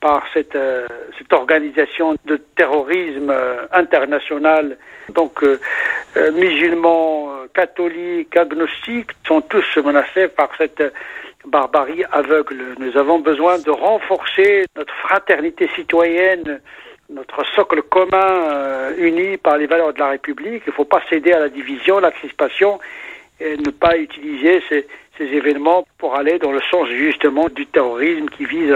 par cette, euh, cette organisation de terrorisme euh, international. Donc, euh, musulmans, catholiques, agnostiques sont tous menacés par cette barbarie aveugle. Nous avons besoin de renforcer notre fraternité citoyenne, notre socle commun uni par les valeurs de la République. Il ne faut pas céder à la division, la crispation et ne pas utiliser ces, ces événements pour aller dans le sens justement du terrorisme qui vise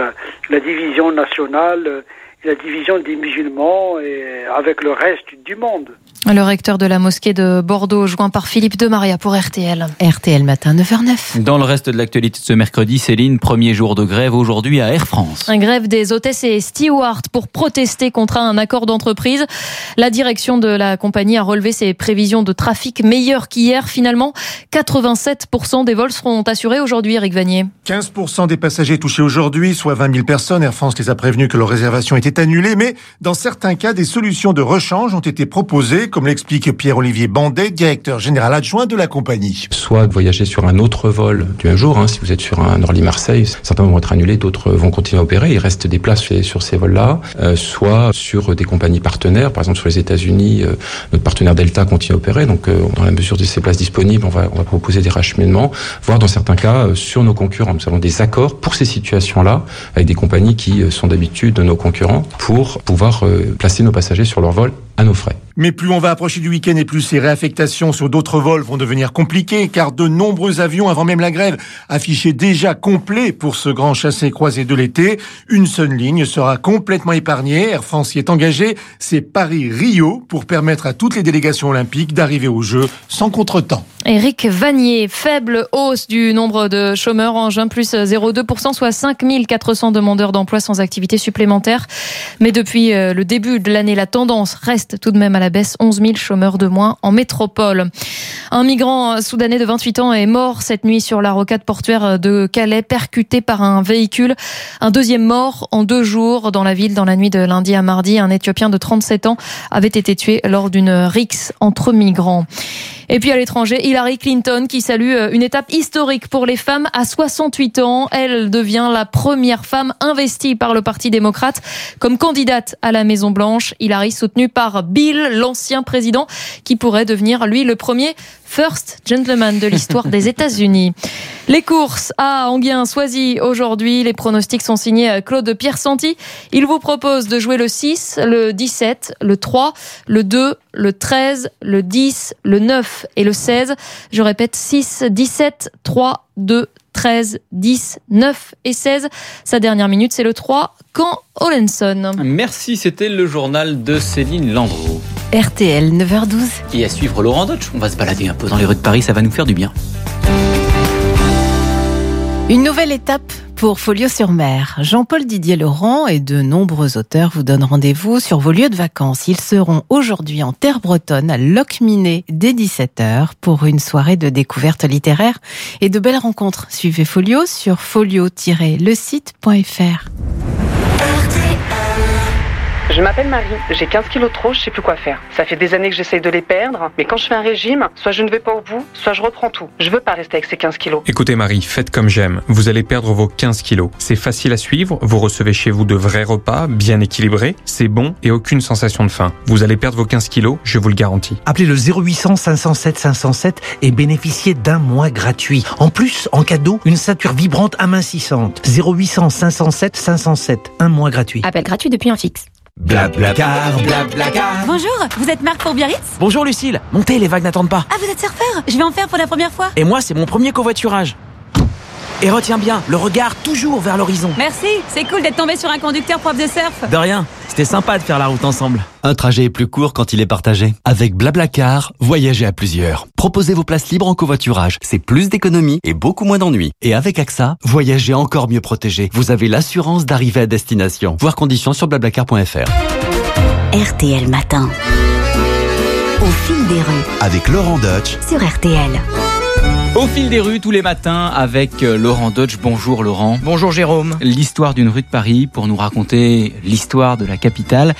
la division nationale la division des musulmans et avec le reste du monde. Le recteur de la mosquée de Bordeaux, joint par Philippe de Maria pour RTL. RTL matin 9h09. Dans le reste de l'actualité de ce mercredi, Céline, premier jour de grève aujourd'hui à Air France. Un grève des hôtesses et stewards pour protester contre un accord d'entreprise. La direction de la compagnie a relevé ses prévisions de trafic meilleures qu'hier. Finalement, 87% des vols seront assurés aujourd'hui, Eric Vanier. 15% des passagers touchés aujourd'hui, soit 20 000 personnes. Air France les a prévenus que leur réservation était annulée, mais dans certains cas, des solutions de rechange ont été proposées comme l'explique Pierre-Olivier Bandet, directeur général adjoint de la compagnie. Soit voyager sur un autre vol du même jour, hein, si vous êtes sur un Orly-Marseille, certains vont être annulés, d'autres vont continuer à opérer, il reste des places sur ces vols-là, euh, soit sur des compagnies partenaires, par exemple sur les États-Unis, euh, notre partenaire Delta continue à opérer, donc euh, dans la mesure de ces places disponibles, on va, on va proposer des racheminements, voire dans certains cas sur nos concurrents. Nous avons des accords pour ces situations-là avec des compagnies qui sont d'habitude nos concurrents pour pouvoir placer nos passagers sur leur vol à nos frais. Mais plus on va approcher du week-end et plus ces réaffectations sur d'autres vols vont devenir compliquées, car de nombreux avions, avant même la grève, affichaient déjà complet pour ce grand chassé-croisé de l'été. Une seule ligne sera complètement épargnée. Air France y est engagée. C'est Paris-Rio pour permettre à toutes les délégations olympiques d'arriver au jeu sans contretemps. Éric Vanier, faible hausse du nombre de chômeurs en juin, plus 0,2%, soit 5400 demandeurs d'emploi sans activité supplémentaire. Mais depuis euh, le début de l'année, la tendance reste tout de même à la baisse 11 000 chômeurs de moins en métropole. Un migrant soudanais de 28 ans est mort cette nuit sur la rocade portuaire de Calais, percuté par un véhicule. Un deuxième mort en deux jours dans la ville dans la nuit de lundi à mardi. Un Éthiopien de 37 ans avait été tué lors d'une rixe entre migrants. Et puis à l'étranger, Hillary Clinton qui salue euh, une étape historique pour les femmes à 68 ans. Elle devient la première femme investie par le Parti démocrate comme candidate à la Maison Blanche. Hillary soutenue par Bill, l'ancien président, qui pourrait devenir lui le premier First Gentleman de l'histoire des États-Unis. Les courses à Anguien, Soisy aujourd'hui. Les pronostics sont signés Claude Pierre Santi. Il vous propose de jouer le 6, le 17, le 3, le 2, le 13, le 10, le 9 et le 16. Je répète 6, 17, 3, 2, 13, 10, 9 et 16. Sa dernière minute, c'est le 3, Quand Olenson. Merci, c'était le journal de Céline Landreau. RTL 9h12. Et à suivre Laurent Dodge. On va se balader un peu dans les rues de Paris, ça va nous faire du bien. Une nouvelle étape pour Folio sur mer. Jean-Paul Didier Laurent et de nombreux auteurs vous donnent rendez-vous sur vos lieux de vacances. Ils seront aujourd'hui en terre bretonne à Locminé dès 17h pour une soirée de découverte littéraire et de belles rencontres. Suivez Folio sur folio-le-site.fr. Je m'appelle Marie, j'ai 15 kilos de trop, je sais plus quoi faire. Ça fait des années que j'essaye de les perdre, mais quand je fais un régime, soit je ne vais pas au bout, soit je reprends tout. Je veux pas rester avec ces 15 kilos. Écoutez Marie, faites comme j'aime. Vous allez perdre vos 15 kilos. C'est facile à suivre, vous recevez chez vous de vrais repas, bien équilibrés, c'est bon et aucune sensation de faim. Vous allez perdre vos 15 kilos, je vous le garantis. Appelez le 0800 507 507 et bénéficiez d'un mois gratuit. En plus, en cadeau, une ceinture vibrante amincissante. 0800 507 507, un mois gratuit. Appel gratuit depuis un fixe. Blablacar, blablacar. Bonjour, vous êtes Marc pour Biarritz? Bonjour Lucille, montez, les vagues n'attendent pas. Ah, vous êtes surfeur? Je vais en faire pour la première fois. Et moi, c'est mon premier covoiturage. Et retiens bien, le regard toujours vers l'horizon. Merci, c'est cool d'être tombé sur un conducteur prof de surf. De rien, c'était sympa de faire la route ensemble. Un trajet est plus court quand il est partagé. Avec Blablacar, voyagez à plusieurs. Proposez vos places libres en covoiturage. C'est plus d'économie et beaucoup moins d'ennuis. Et avec AXA, voyagez encore mieux protégé. Vous avez l'assurance d'arriver à destination. Voir conditions sur blablacar.fr. RTL Matin. Au fil des rues. Avec Laurent Deutsch. Sur RTL. Au fil des rues tous les matins avec euh, Laurent Dodge. Bonjour Laurent. Bonjour Jérôme. L'histoire d'une rue de Paris pour nous raconter l'histoire de la capitale.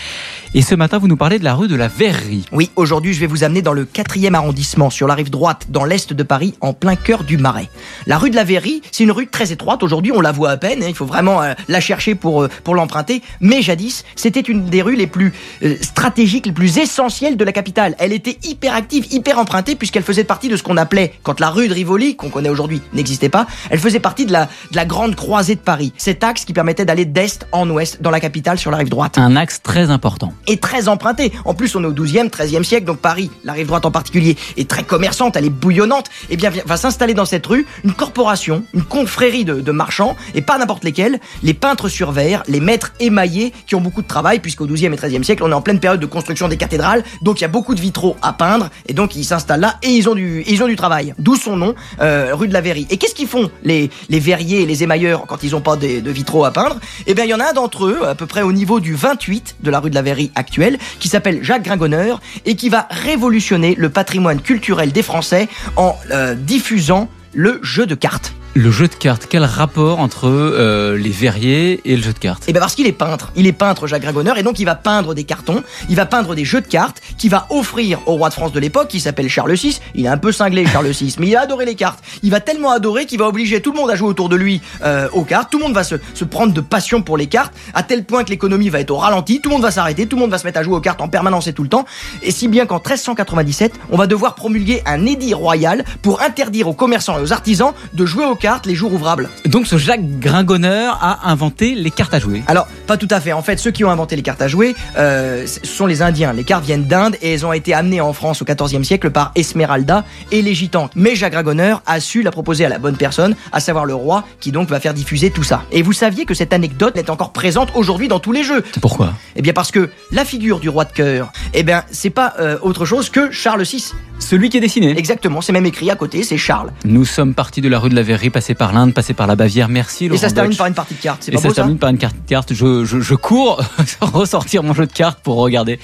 Et ce matin, vous nous parlez de la rue de la Verrerie. Oui, aujourd'hui, je vais vous amener dans le 4e arrondissement, sur la rive droite, dans l'est de Paris, en plein cœur du Marais. La rue de la Verrerie, c'est une rue très étroite. Aujourd'hui, on la voit à peine. hein, il faut vraiment euh, la chercher pour, euh, pour l'emprunter. Mais jadis, c'était une des rues les plus euh, stratégiques, les plus essentielles de la capitale. Elle était hyper active, hyper empruntée, puisqu'elle faisait partie de ce qu'on appelait, quand la rue de Rivoli, qu'on connaît aujourd'hui, n'existait pas, elle faisait partie de la, de la grande croisée de Paris. Cet axe qui permettait d'aller d'est en ouest dans la capitale sur la rive droite. Un axe très important. Et très emprunté. En plus, on est au 12e, 13e siècle, donc Paris, la rive droite en particulier, est très commerçante, elle est bouillonnante. Et bien, va s'installer dans cette rue une corporation, une confrérie de, de marchands, et pas n'importe lesquels, les peintres sur verre, les maîtres émaillés, qui ont beaucoup de travail, puisqu'au 12e et 13e siècle, on est en pleine période de construction des cathédrales, donc il y a beaucoup de vitraux à peindre, et donc ils s'installent là, et ils ont du, et ils ont du travail. D'où son nom, euh, rue de la Verrerie. Et qu'est-ce qu'ils font, les, verriers et les émailleurs, quand ils ont pas de, vitraux à peindre? Eh bien, il y en a un d'entre eux, à peu près au niveau du 28 de la rue de la Verrerie actuelle, qui s'appelle Jacques Gringonneur et qui va révolutionner le patrimoine culturel des Français en euh, diffusant le jeu de cartes. Le jeu de cartes, quel rapport entre euh, les verriers et le jeu de cartes? Et bien parce qu'il est peintre, il est peintre Jacques Gringonneur et donc il va peindre des cartons, il va peindre des jeux de cartes qu'il va offrir au roi de France de l'époque qui s'appelle Charles VI. Il est un peu cinglé Charles VI, mais il a adoré les cartes. Il va tellement adorer qu'il va obliger tout le monde à jouer autour de lui euh, aux cartes. Tout le monde va se, se prendre de passion pour les cartes à tel point que l'économie va être au ralenti. Tout le monde va s'arrêter, tout le monde va se mettre à jouer aux cartes en permanence et tout le temps. Et si bien qu'en 1397, on va devoir promulguer un édit royal pour interdire aux commerçants et aux artisans de jouer aux cartes les jours ouvrables. Donc ce Jacques Gringonneur a inventé les cartes à jouer. Alors, pas tout à fait. En fait, ceux qui ont inventé les cartes à jouer, euh, ce sont les Indiens. Les cartes viennent d'Inde et elles ont été amenées en France au XIVe siècle par Esmeralda et les Gitans. Mais Jacques Gringonneur a su la proposer à la bonne personne, à savoir le roi, qui donc va faire diffuser tout ça. Et vous saviez que cette anecdote est encore présente aujourd'hui dans tous les jeux. Pourquoi? Eh bien parce que la figure du roi de cœur, eh bien c'est pas euh, autre chose que Charles VI. Celui qui est dessiné. Exactement, c'est même écrit à côté, c'est Charles. Nous sommes partis de la rue de la Verrerie, passés par l'Inde, passés par la Bavière. Merci Laurent Et ça se termine par une partie de cartes. C'est Et pas ça beau se termine par une carte carte. Je, je, je cours ressortir mon jeu de cartes pour regarder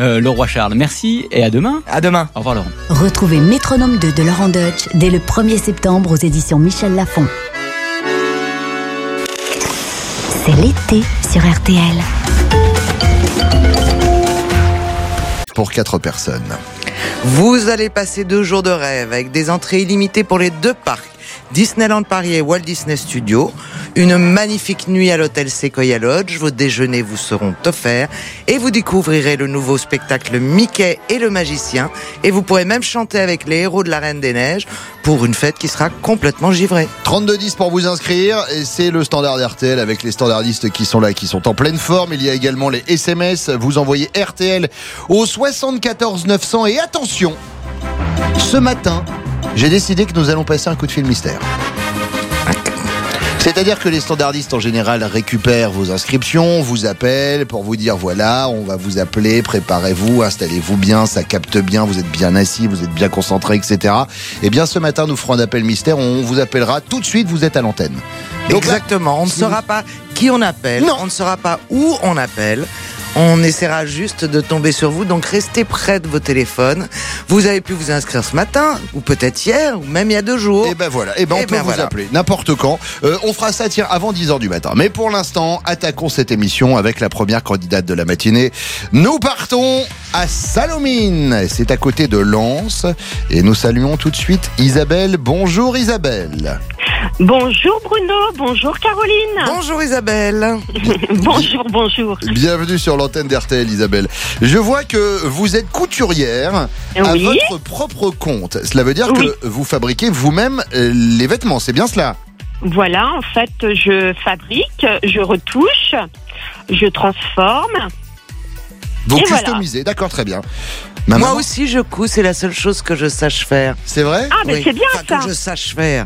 euh, le roi Charles. Merci et à demain. À demain. Au revoir Laurent. Retrouvez Métronome 2 de Laurent Deutsch dès le 1er septembre aux éditions Michel Lafon. C'est l'été sur RTL. pour 4 personnes. Vous allez passer deux jours de rêve avec des entrées illimitées pour les deux parcs. Disneyland Paris et Walt Disney Studios, une magnifique nuit à l'hôtel Sequoia Lodge, vos déjeuners vous seront offerts et vous découvrirez le nouveau spectacle Mickey et le magicien et vous pourrez même chanter avec les héros de la Reine des Neiges pour une fête qui sera complètement givrée. 32-10 pour vous inscrire et c'est le standard RTL avec les standardistes qui sont là, qui sont en pleine forme. Il y a également les SMS. Vous envoyez RTL au 74 900 et attention, ce matin, j'ai décidé que nous allons passer un coup de fil mystère. C'est-à-dire que les standardistes en général récupèrent vos inscriptions, vous appellent pour vous dire voilà, on va vous appeler, préparez-vous, installez-vous bien, ça capte bien, vous êtes bien assis, vous êtes bien concentré, etc. Et bien ce matin, nous ferons un appel mystère, on vous appellera tout de suite, vous êtes à l'antenne. Là, Exactement, on ne saura pas qui on appelle, on ne saura pas où on appelle. On essaiera juste de tomber sur vous, donc restez près de vos téléphones. Vous avez pu vous inscrire ce matin, ou peut-être hier, ou même il y a deux jours. Et ben voilà, et ben on Eh peut ben vous voilà. appeler n'importe quand. Euh, on fera ça tiens avant 10h du matin. Mais pour l'instant, attaquons cette émission avec la première candidate de la matinée. Nous partons à Salomine, c'est à côté de Lens et nous saluons tout de suite Isabelle. Bonjour Isabelle. Bonjour Bruno, bonjour Caroline. Bonjour Isabelle. bonjour, bonjour. Bienvenue sur l'antenne d'RTL Isabelle. Je vois que vous êtes couturière à votre propre compte. Cela veut dire Oui. que vous fabriquez vous-même euh, les vêtements, c'est bien cela? Voilà, en fait, je fabrique, je retouche, je transforme. Vous Et voilà. customisez, d'accord, très bien. Moi maman- aussi, je couds, c'est la seule chose que je sache faire. C'est vrai? Ah, mais c'est bien Enfin, ça. que je sache faire.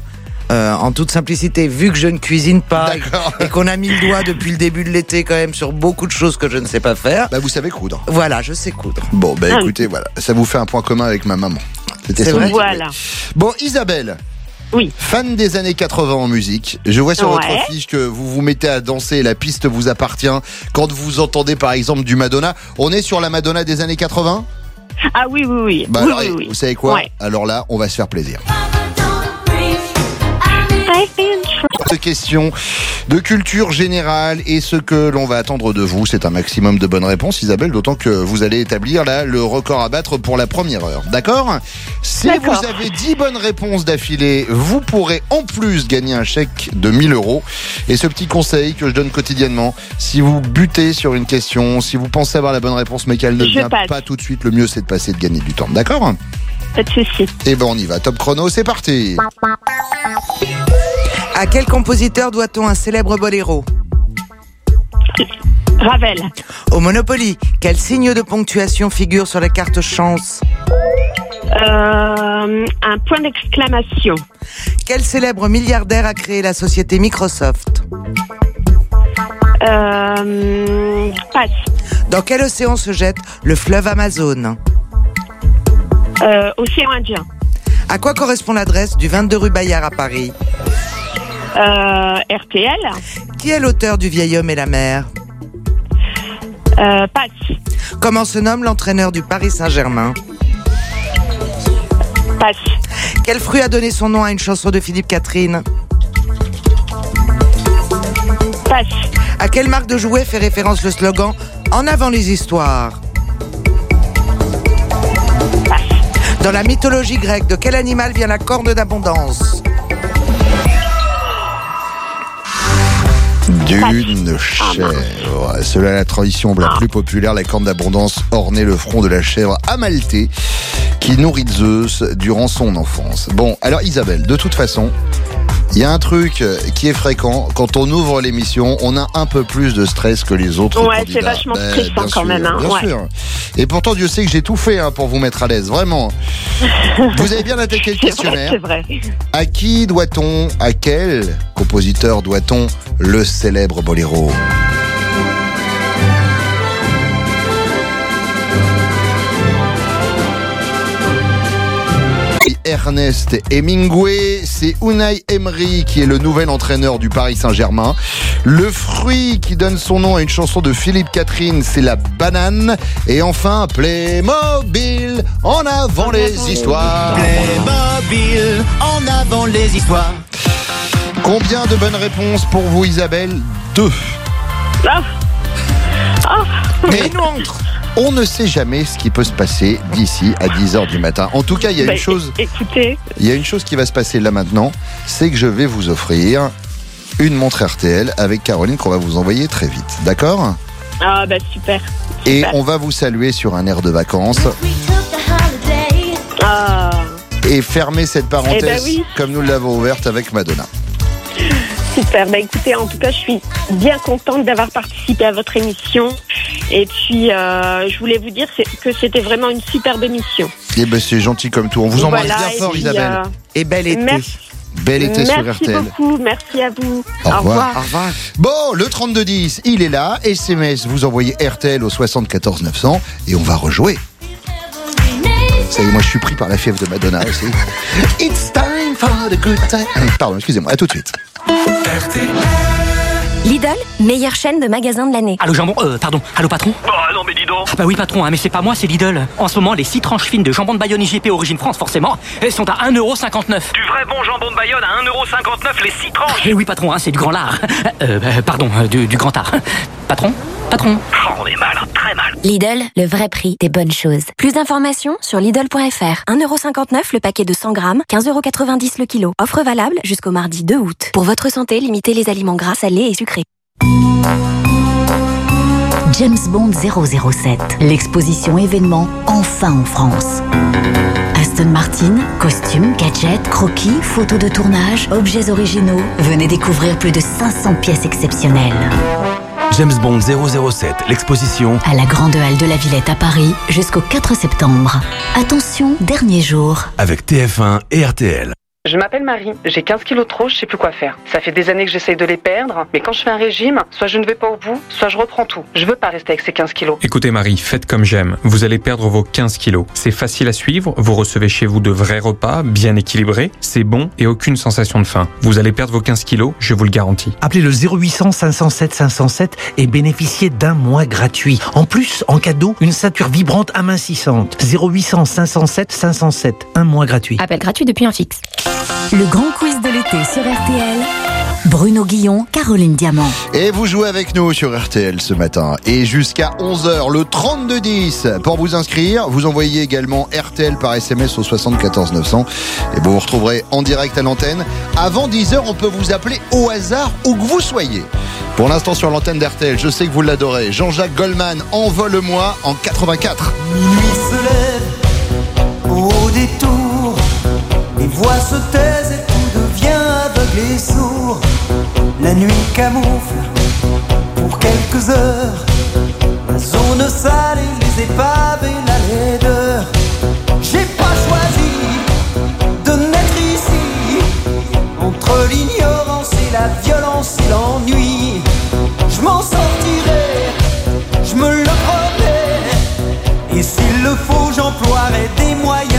Euh, en toute simplicité, vu que je ne cuisine pas et qu'on a mis le doigt depuis le début de l'été quand même sur beaucoup de choses que je ne sais pas faire. Bah vous savez coudre. Voilà, je sais coudre. Bon, bah Ah oui. écoutez, voilà, ça vous fait un point commun avec ma maman. C'était vrai petit Voilà. Bon, Isabelle. Oui. Fan des années 80 en musique. Je vois sur votre fiche que vous vous mettez à danser, la piste vous appartient. Quand vous entendez par exemple du Madonna, on est sur la Madonna des années 80 Ah oui, oui, oui. Bah oui, alors, oui, oui. vous savez quoi? Ouais. Alors là, on va se faire plaisir. Cette question de culture générale et ce que l'on va attendre de vous, c'est un maximum de bonnes réponses, Isabelle, d'autant que vous allez établir là le record à battre pour la première heure. D'accord? Si vous avez 10 bonnes réponses d'affilée, vous pourrez en plus gagner un chèque de 1000 euros. Et ce petit conseil que je donne quotidiennement, si vous butez sur une question, si vous pensez avoir la bonne réponse mais qu'elle ne Je vient passe. pas tout de suite, le mieux c'est de passer de gagner du temps. D'accord? Pas de souci. Et ben on y va. Top chrono, c'est parti. À quel compositeur doit-on un célèbre boléro Ravel. Au Monopoly, quel signe de ponctuation figure sur la carte chance Euh, un point d'exclamation. Quel célèbre milliardaire a créé la société Microsoft Euh, passe. Dans quel océan se jette le fleuve Amazon Euh, océan Indien. À quoi correspond l'adresse du 22 rue Bayard à Paris Euh, RTL. Qui est l'auteur du vieil homme et la mer Euh, passe. Comment se nomme l'entraîneur du Paris Saint-Germain Passe. Quel fruit a donné son nom à une chanson de Philippe Catherine Passe. À quelle marque de jouets fait référence le slogan En avant les histoires Dans la mythologie grecque, de quel animal vient la corne d'abondance D'une chèvre. Cela la tradition la plus populaire, la corne d'abondance ornait le front de la chèvre amaltée qui nourrit Zeus durant son enfance. Bon, alors Isabelle, de toute façon, il y a un truc qui est fréquent. Quand on ouvre l'émission, on a un peu plus de stress que les autres Ouais, c'est vachement Ben, stressant quand sûr, même, hein, Bien ouais. sûr. Et pourtant, Dieu sait que j'ai tout fait hein, pour vous mettre à l'aise, vraiment. Vous avez bien attaqué le vrai, questionnaire. c'est vrai. À qui doit-on, à quel compositeur doit-on le célèbre boléro? Ernest Hemingway, c'est Unai Emery qui est le nouvel entraîneur du Paris Saint-Germain. Le fruit qui donne son nom à une chanson de Philippe Catherine, c'est la banane. Et enfin, Playmobil, en avant les histoires. Playmobil, en avant les histoires. Combien de bonnes réponses pour vous, Isabelle? Deux. Ah. Ah. Mais on ne sait jamais ce qui peut se passer d'ici à 10h du matin. En tout cas, il y a Bah, une chose, é- Écoutez, il y a une chose qui va se passer là maintenant, c'est que je vais vous offrir une montre RTL avec Caroline qu'on va vous envoyer très vite. D'accord? Ah bah super. Et on va vous saluer sur un air de vacances Ah. et fermer cette parenthèse Eh ben oui. comme nous l'avons ouverte avec Madonna. Super. Bah écoutez, en tout cas, je suis bien contente d'avoir participé à votre émission. Et puis, euh, je voulais vous dire que c'était vraiment une superbe émission. Et ben c'est gentil comme tout. On vous embrasse Voilà, bien fort, puis, Isabelle. euh, Et bel été. Merci. Bel été sur Merci RTL. beaucoup. Merci à vous. Au revoir. Au revoir. Bon, le 3210, il est là. SMS, vous envoyez RTL au 74 900 et on va rejouer. Ça y est, moi je suis pris par la fièvre de Madonna aussi. It's time for the good time. Pardon, excusez-moi, à tout de suite. Lidl, meilleure chaîne de magasins de l'année. Allô jambon, euh, pardon, allô patron Ah non mais dis donc Ah bah oui patron, hein, mais c'est pas moi, c'est Lidl. En ce moment, les 6 tranches fines de jambon de Bayonne IGP Origine France, forcément, elles sont à 1,59€. Du vrai bon jambon de Bayonne à 1,59€ les 6 tranches Eh oui patron, hein, c'est du grand lard. Euh, bah, pardon, euh, du, du grand art. Patron Patron Oh, on est mal, très mal Lidl, le vrai prix des bonnes choses. Plus d'informations sur Lidl.fr. 1,59€ le paquet de 100 grammes, 15,90€ le kilo. Offre valable jusqu'au mardi 2 août. Pour votre santé, limitez les aliments gras, salés et sucrés. James Bond 007, l'exposition événement enfin en France. Aston Martin, costumes, gadgets, croquis, photos de tournage, objets originaux. Venez découvrir plus de 500 pièces exceptionnelles. James Bond 007, l'exposition À la Grande Halle de la Villette à Paris jusqu'au 4 septembre. Attention, dernier jour. avec TF1 et RTL. Je m'appelle Marie, j'ai 15 kilos de trop, je sais plus quoi faire. Ça fait des années que j'essaye de les perdre, mais quand je fais un régime, soit je ne vais pas au bout, soit je reprends tout. Je veux pas rester avec ces 15 kilos. Écoutez Marie, faites comme j'aime. Vous allez perdre vos 15 kilos. C'est facile à suivre, vous recevez chez vous de vrais repas, bien équilibrés, c'est bon et aucune sensation de faim. Vous allez perdre vos 15 kilos, je vous le garantis. Appelez le 0800 507 507 et bénéficiez d'un mois gratuit. En plus, en cadeau, une ceinture vibrante amincissante. 0800 507 507, un mois gratuit. Appel gratuit depuis un fixe. Le grand quiz de l'été sur RTL. Bruno Guillon, Caroline Diamant. Et vous jouez avec nous sur RTL ce matin. Et jusqu'à 11h, le 32-10. Pour vous inscrire, vous envoyez également RTL par SMS au 74 900. Et vous vous retrouverez en direct à l'antenne. Avant 10h, on peut vous appeler au hasard où que vous soyez. Pour l'instant sur l'antenne d'RTL, je sais que vous l'adorez. Jean-Jacques Goldman, Envole-moi en 84. Minuit se lève au détour, les voix se taisent et tout devient aveugle et sourd. La nuit camoufle pour quelques heures la zone sale et les épaves et la laideur. J'ai pas choisi de naître ici entre l'ignorance et la violence et l'ennui. Je m'en sortirai, je me le promets. Et s'il le faut, j'emploierai des moyens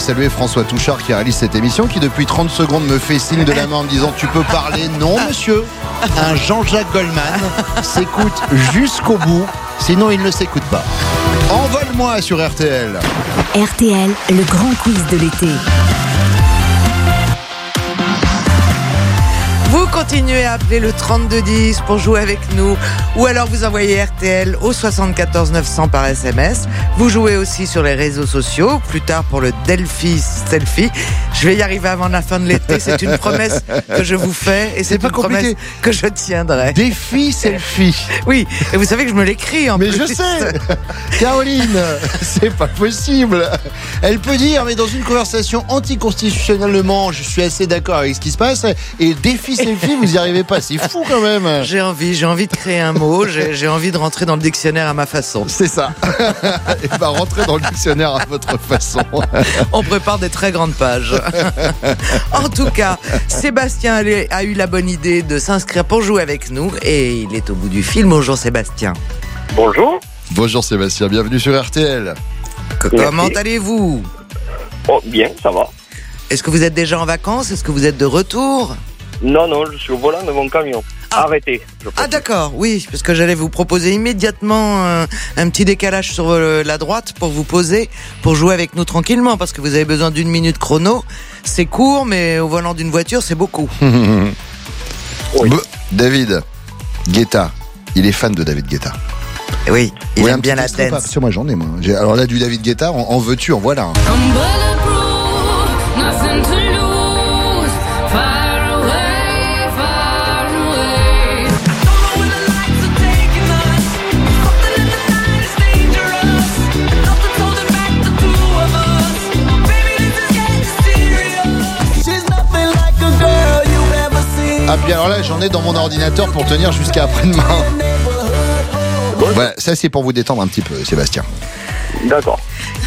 Salué François Touchard qui réalise cette émission, qui depuis 30 secondes me fait signe de la main en me disant Tu peux parler? Non, monsieur. Un Jean-Jacques Goldman s'écoute jusqu'au bout, sinon il ne s'écoute pas. Envole-moi sur RTL. RTL, le grand quiz de l'été. Vous continuez à appeler le 3210 pour jouer avec nous ou alors vous envoyez RTL au 74 900 par SMS. Vous jouez aussi sur les réseaux sociaux, plus tard pour le Delphi Selfie. Je vais y arriver avant la fin de l'été, c'est une promesse que je vous fais et c'est pas une promesse compliqué. que je tiendrai. Défi selfie. Oui, et vous savez que je me l'écris en Mais plus. je sais Caroline, c'est pas possible Elle peut dire, mais dans une conversation anticonstitutionnellement, je suis assez d'accord avec ce qui se passe, et défi selfie, vous y arrivez pas, c'est fou quand même J'ai envie, j'ai envie de créer un mot, j'ai envie de rentrer dans le dictionnaire à ma façon. C'est ça. Et va rentrer dans le dictionnaire à votre façon. On prépare des très grandes pages. en tout cas, Sébastien a- eu la bonne idée de s'inscrire pour jouer avec nous et il est au bout du film. Bonjour Sébastien. Bonjour. Bonjour Sébastien, bienvenue sur RTL. Comment allez-vous? Oh, bien, ça va. Est-ce que vous êtes déjà en vacances? Est-ce que vous êtes de retour? Non, non, je suis au volant de mon camion. Arrêtez. je Ah d'accord, oui, parce que j'allais vous proposer immédiatement un petit décalage sur la droite pour vous poser, pour jouer avec nous tranquillement, parce que vous avez besoin d'une minute chrono. C'est court, mais au volant d'une voiture, c'est beaucoup. David Guetta, il est fan de David Guetta. Oui, il Ouais, aime bien la. Parce que moi j'en ai moi. Alors là du David Guetta, en, en veux-tu, en voilà. un. Ah puis alors là j'en ai dans mon ordinateur pour tenir jusqu'à après-demain. Voilà, ça c'est pour vous détendre un petit peu, Sébastien. D'accord.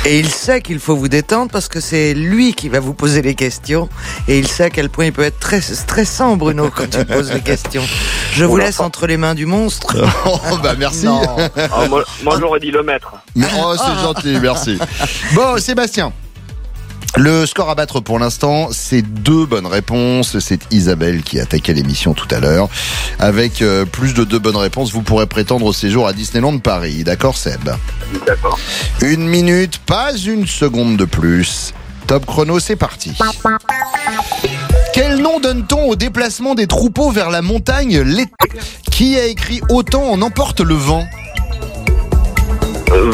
Et il sait qu'il faut vous détendre parce que c'est lui qui va vous poser les questions. Et il sait à quel point il peut être très stressant, Bruno, quand il pose les questions. Je vous laisse entre les mains du monstre. oh bah merci. Ah, moi, moi, j'aurais dit le maître. Mais, oh, c'est gentil, merci. Bon, Sébastien. Le score à battre pour l'instant, c'est deux bonnes réponses. C'est Isabelle qui a attaqué l'émission tout à l'heure. Avec euh, plus de deux bonnes réponses, vous pourrez prétendre au séjour à Disneyland Paris. D'accord, Seb D'accord. Une minute, pas une seconde de plus. Top chrono, c'est parti. Quel nom donne-t-on au déplacement des troupeaux vers la montagne l'été? Qui a écrit Autant en emporte le vent Euh,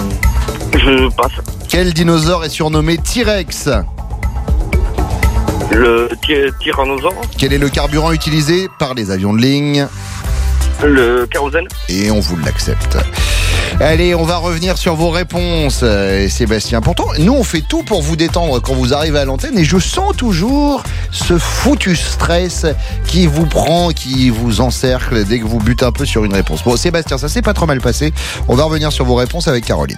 je passe. Quel dinosaure est surnommé T-Rex Le ty- tyrannosaure. Quel est le carburant utilisé par les avions de ligne Le kérosène. Et on vous l'accepte. Allez, on va revenir sur vos réponses, euh, Sébastien. Pourtant, nous, on fait tout pour vous détendre quand vous arrivez à l'antenne et je sens toujours ce foutu stress qui vous prend, qui vous encercle dès que vous butez un peu sur une réponse. Bon, Sébastien, ça s'est pas trop mal passé. On va revenir sur vos réponses avec Caroline.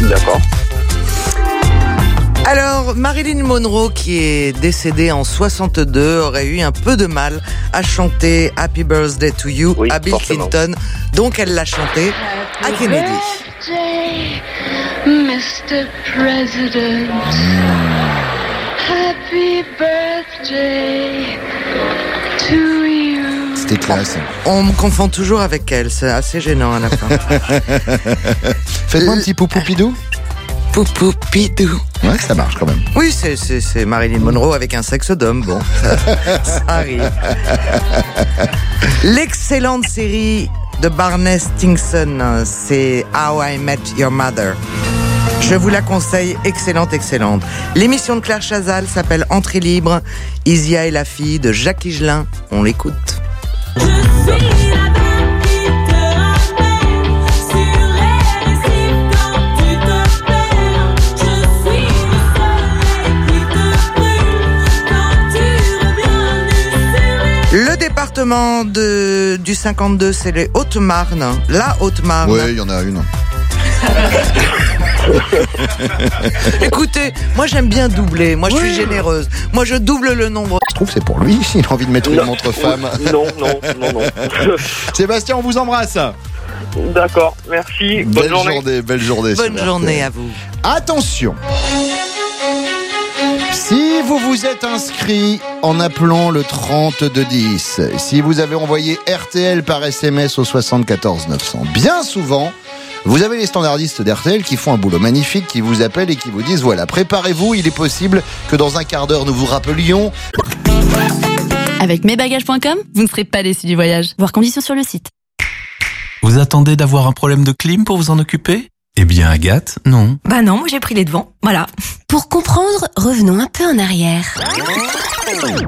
D'accord. Alors, Marilyn Monroe, qui est décédée en 62, aurait eu un peu de mal à chanter Happy Birthday to You à Bill forcément. Clinton. Donc, elle l'a chanté à Kennedy. Birthday, Mr. President. Happy birthday to you. C'était classe. On me confond toujours avec elle, c'est assez gênant à la fin. Faites-moi un petit poupoupidou. Poupoupidou. Ouais, ça marche quand même. Oui, c'est, Marilyn Monroe avec un sexe d'homme. Bon, ça, ça arrive. L'excellente série de Barney Stinson, c'est How I Met Your Mother. Je vous la conseille, excellente, excellente. L'émission de Claire Chazal s'appelle Entrée libre. Isia est la fille de Jacques Higelin. On l'écoute. Département de, du 52, c'est les Hautes-Marne. La Haute-Marne. Oui, il y en a une. Écoutez, moi j'aime bien doubler. Moi je suis généreuse. Moi je double le nombre. Je trouve que c'est pour lui s'il a envie de mettre une montre femme. Non, non, non, non. Sébastien, on vous embrasse. D'accord, merci. Bonne belle journée. Belle journée. Bonne Sébastien. journée à vous. Attention. Vous vous êtes inscrit en appelant le 30 de 10, si vous avez envoyé RTL par SMS au 74 900, bien souvent, vous avez les standardistes d'RTL qui font un boulot magnifique, qui vous appellent et qui vous disent voilà, préparez-vous, il est possible que dans un quart d'heure nous vous rappelions. Avec mesbagages.com, vous ne serez pas déçus du voyage. Voir conditions sur le site. Vous attendez d'avoir un problème de clim pour vous en occuper? Eh bien, Agathe, non. Bah non, moi j'ai pris les devants. Voilà. Pour comprendre, revenons un peu en arrière.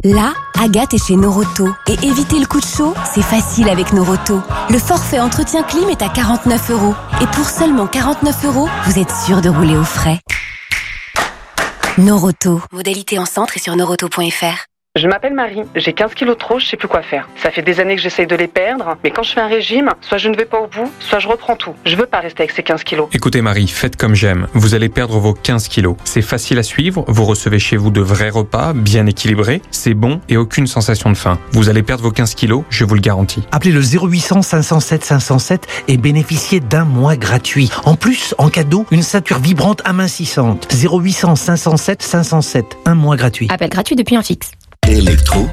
Là, Agathe est chez Noroto. Et éviter le coup de chaud, c'est facile avec Noroto. Le forfait entretien clim est à 49 euros. Et pour seulement 49 euros, vous êtes sûr de rouler au frais. Noroto. Modalité en centre et sur noroto.fr. Je m'appelle Marie, j'ai 15 kilos de trop, je sais plus quoi faire. Ça fait des années que j'essaye de les perdre, mais quand je fais un régime, soit je ne vais pas au bout, soit je reprends tout. Je veux pas rester avec ces 15 kilos. Écoutez Marie, faites comme j'aime. Vous allez perdre vos 15 kilos. C'est facile à suivre, vous recevez chez vous de vrais repas, bien équilibrés, c'est bon et aucune sensation de faim. Vous allez perdre vos 15 kilos, je vous le garantis. Appelez le 0800 507 507 et bénéficiez d'un mois gratuit. En plus, en cadeau, une ceinture vibrante amincissante. 0800 507 507, un mois gratuit. Appel gratuit depuis un fixe. Electro,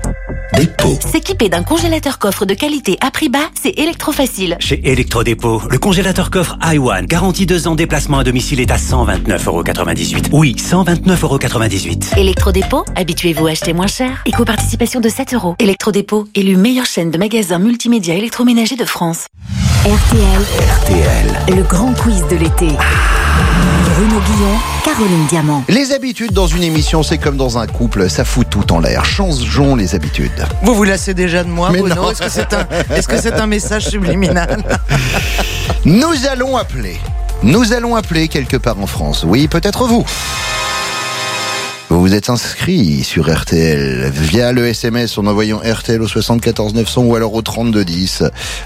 Dépôt. S'équiper d'un congélateur coffre de qualité à prix bas, c'est électrofacile. Chez Electrodépôt, le congélateur coffre i1, garantie 2 ans déplacement à domicile est à 129,98€. Oui, 129,98€. Électrodépôt, habituez-vous à acheter moins cher. Éco-participation de 7 euros. Électrodépôt, élu meilleure chaîne de magasins multimédia électroménagers de France. RTL, RTL. le grand quiz de l'été. Bruno Guillon, Caroline Diamant. Les habitudes dans une émission, c'est comme dans un couple, ça fout tout en l'air. Changeons les habitudes. Vous vous lassez déjà de moi, Mais Bruno non. Est-ce que c'est un, est-ce que c'est un message subliminal? Nous allons appeler. Nous allons appeler quelque part en France. Oui, peut-être vous. Vous vous êtes inscrit sur RTL via le SMS en envoyant RTL au 74 900 ou alors au 32 10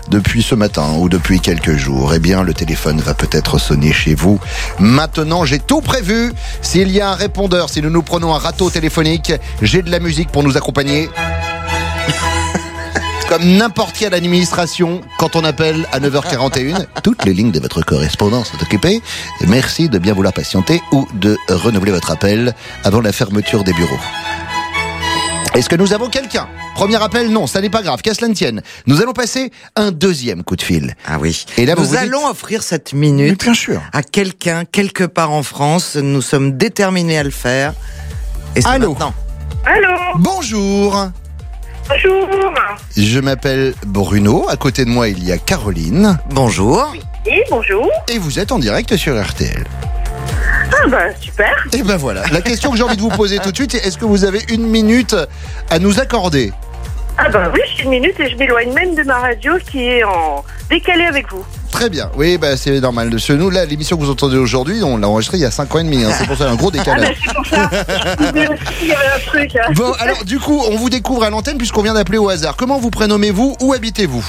depuis ce matin ou depuis quelques jours. Eh bien, le téléphone va peut-être sonner chez vous. Maintenant, j'ai tout prévu. S'il y a un répondeur, si nous nous prenons un râteau téléphonique, j'ai de la musique pour nous accompagner. Comme n'importe quelle administration, quand on appelle à 9h41, toutes les lignes de votre correspondance sont occupées. Merci de bien vouloir patienter ou de renouveler votre appel avant la fermeture des bureaux. Est-ce que nous avons quelqu'un? Premier appel, non, ça n'est pas grave, qu'à cela ne tienne. Nous allons passer un deuxième coup de fil. Ah oui. Et là, vous nous vous dites- allons offrir cette minute bien sûr. à quelqu'un quelque part en France. Nous sommes déterminés à le faire. Et c'est Allô maintenant. Allô Bonjour Bonjour Je m'appelle Bruno, à côté de moi il y a Caroline. Bonjour. Oui, bonjour. Et vous êtes en direct sur RTL. Ah bah super Et ben voilà, la question que j'ai envie de vous poser tout de suite, est-ce que vous avez une minute à nous accorder? Ah bah oui, j'ai une minute et je m'éloigne même de ma radio qui est en décalé avec vous. Très bien, oui, bah, c'est normal. Parce que nous, là, l'émission que vous entendez aujourd'hui, on l'a enregistrée il y a 5 ans et demi. hein. C'est pour ça un gros Ah décalage. c'est pour ça. Y avait un truc. hein. Bon, alors du coup, on vous découvre à l'antenne puisqu'on vient d'appeler au hasard. Comment vous prénommez-vous? Où habitez-vous?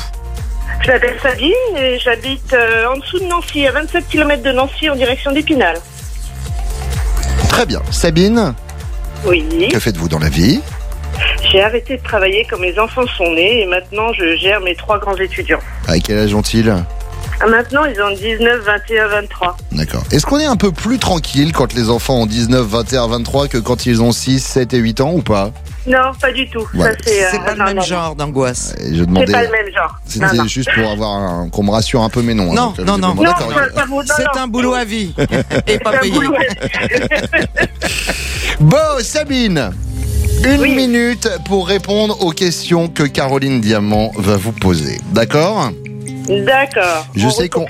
Je m'appelle Sabine et j'habite euh, en dessous de Nancy, à 27 km de Nancy en direction d'Épinal. Très bien. Sabine, Oui. que faites-vous dans la vie? J'ai arrêté de travailler quand mes enfants sont nés et maintenant je gère mes trois grands étudiants. À quel âge ont-ils Ah, Maintenant ils ont 19, 21, 23. D'accord. Est-ce qu'on est un peu plus tranquille quand les enfants ont 19, 21, 23 que quand ils ont 6, 7 et 8 ans ou pas? Non, pas du tout. Ouais. Ça, c'est, euh, pas le même genre d'angoisse. C'est demandais. pas le même genre. C'était juste pour avoir un... qu'on me rassure un peu, mais non. hein. Non, Donc, non, non. C'est un boulot à vie et pas payé. Bon, Sabine, une Oui. minute pour répondre aux questions que Caroline Diamant va vous poser. D'accord? D'accord. Je On sais qu'on-.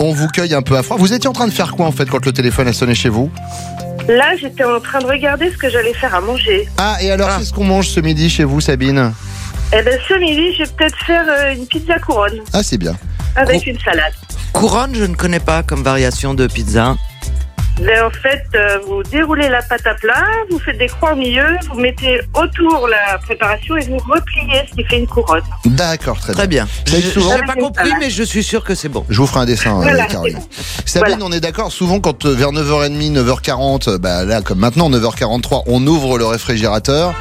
On vous cueille un peu à froid. Vous étiez en train de faire quoi en fait quand le téléphone a sonné chez vous? Là, j'étais en train de regarder ce que j'allais faire à manger. Ah, et alors qu'est-ce qu'on mange ce midi chez vous, Sabine? Eh ben, ce midi, je vais peut-être faire euh, une pizza couronne Ah, c'est bien. avec une salade. Couronne, je ne connais pas comme variation de pizza. Mais en fait, euh, vous déroulez la pâte à plat, vous faites des croix au milieu, vous mettez autour la préparation et vous repliez, ce qui fait une couronne. D'accord, très, Très bien. Je souvent. pas compris, mais je suis sûr que c'est bon. Je vous ferai un dessin, euh, Voilà, Caroline. Sabine, on est d'accord, souvent quand euh, vers 9h30, 9h40, euh, bah là, comme maintenant, 9h43, on ouvre le réfrigérateur.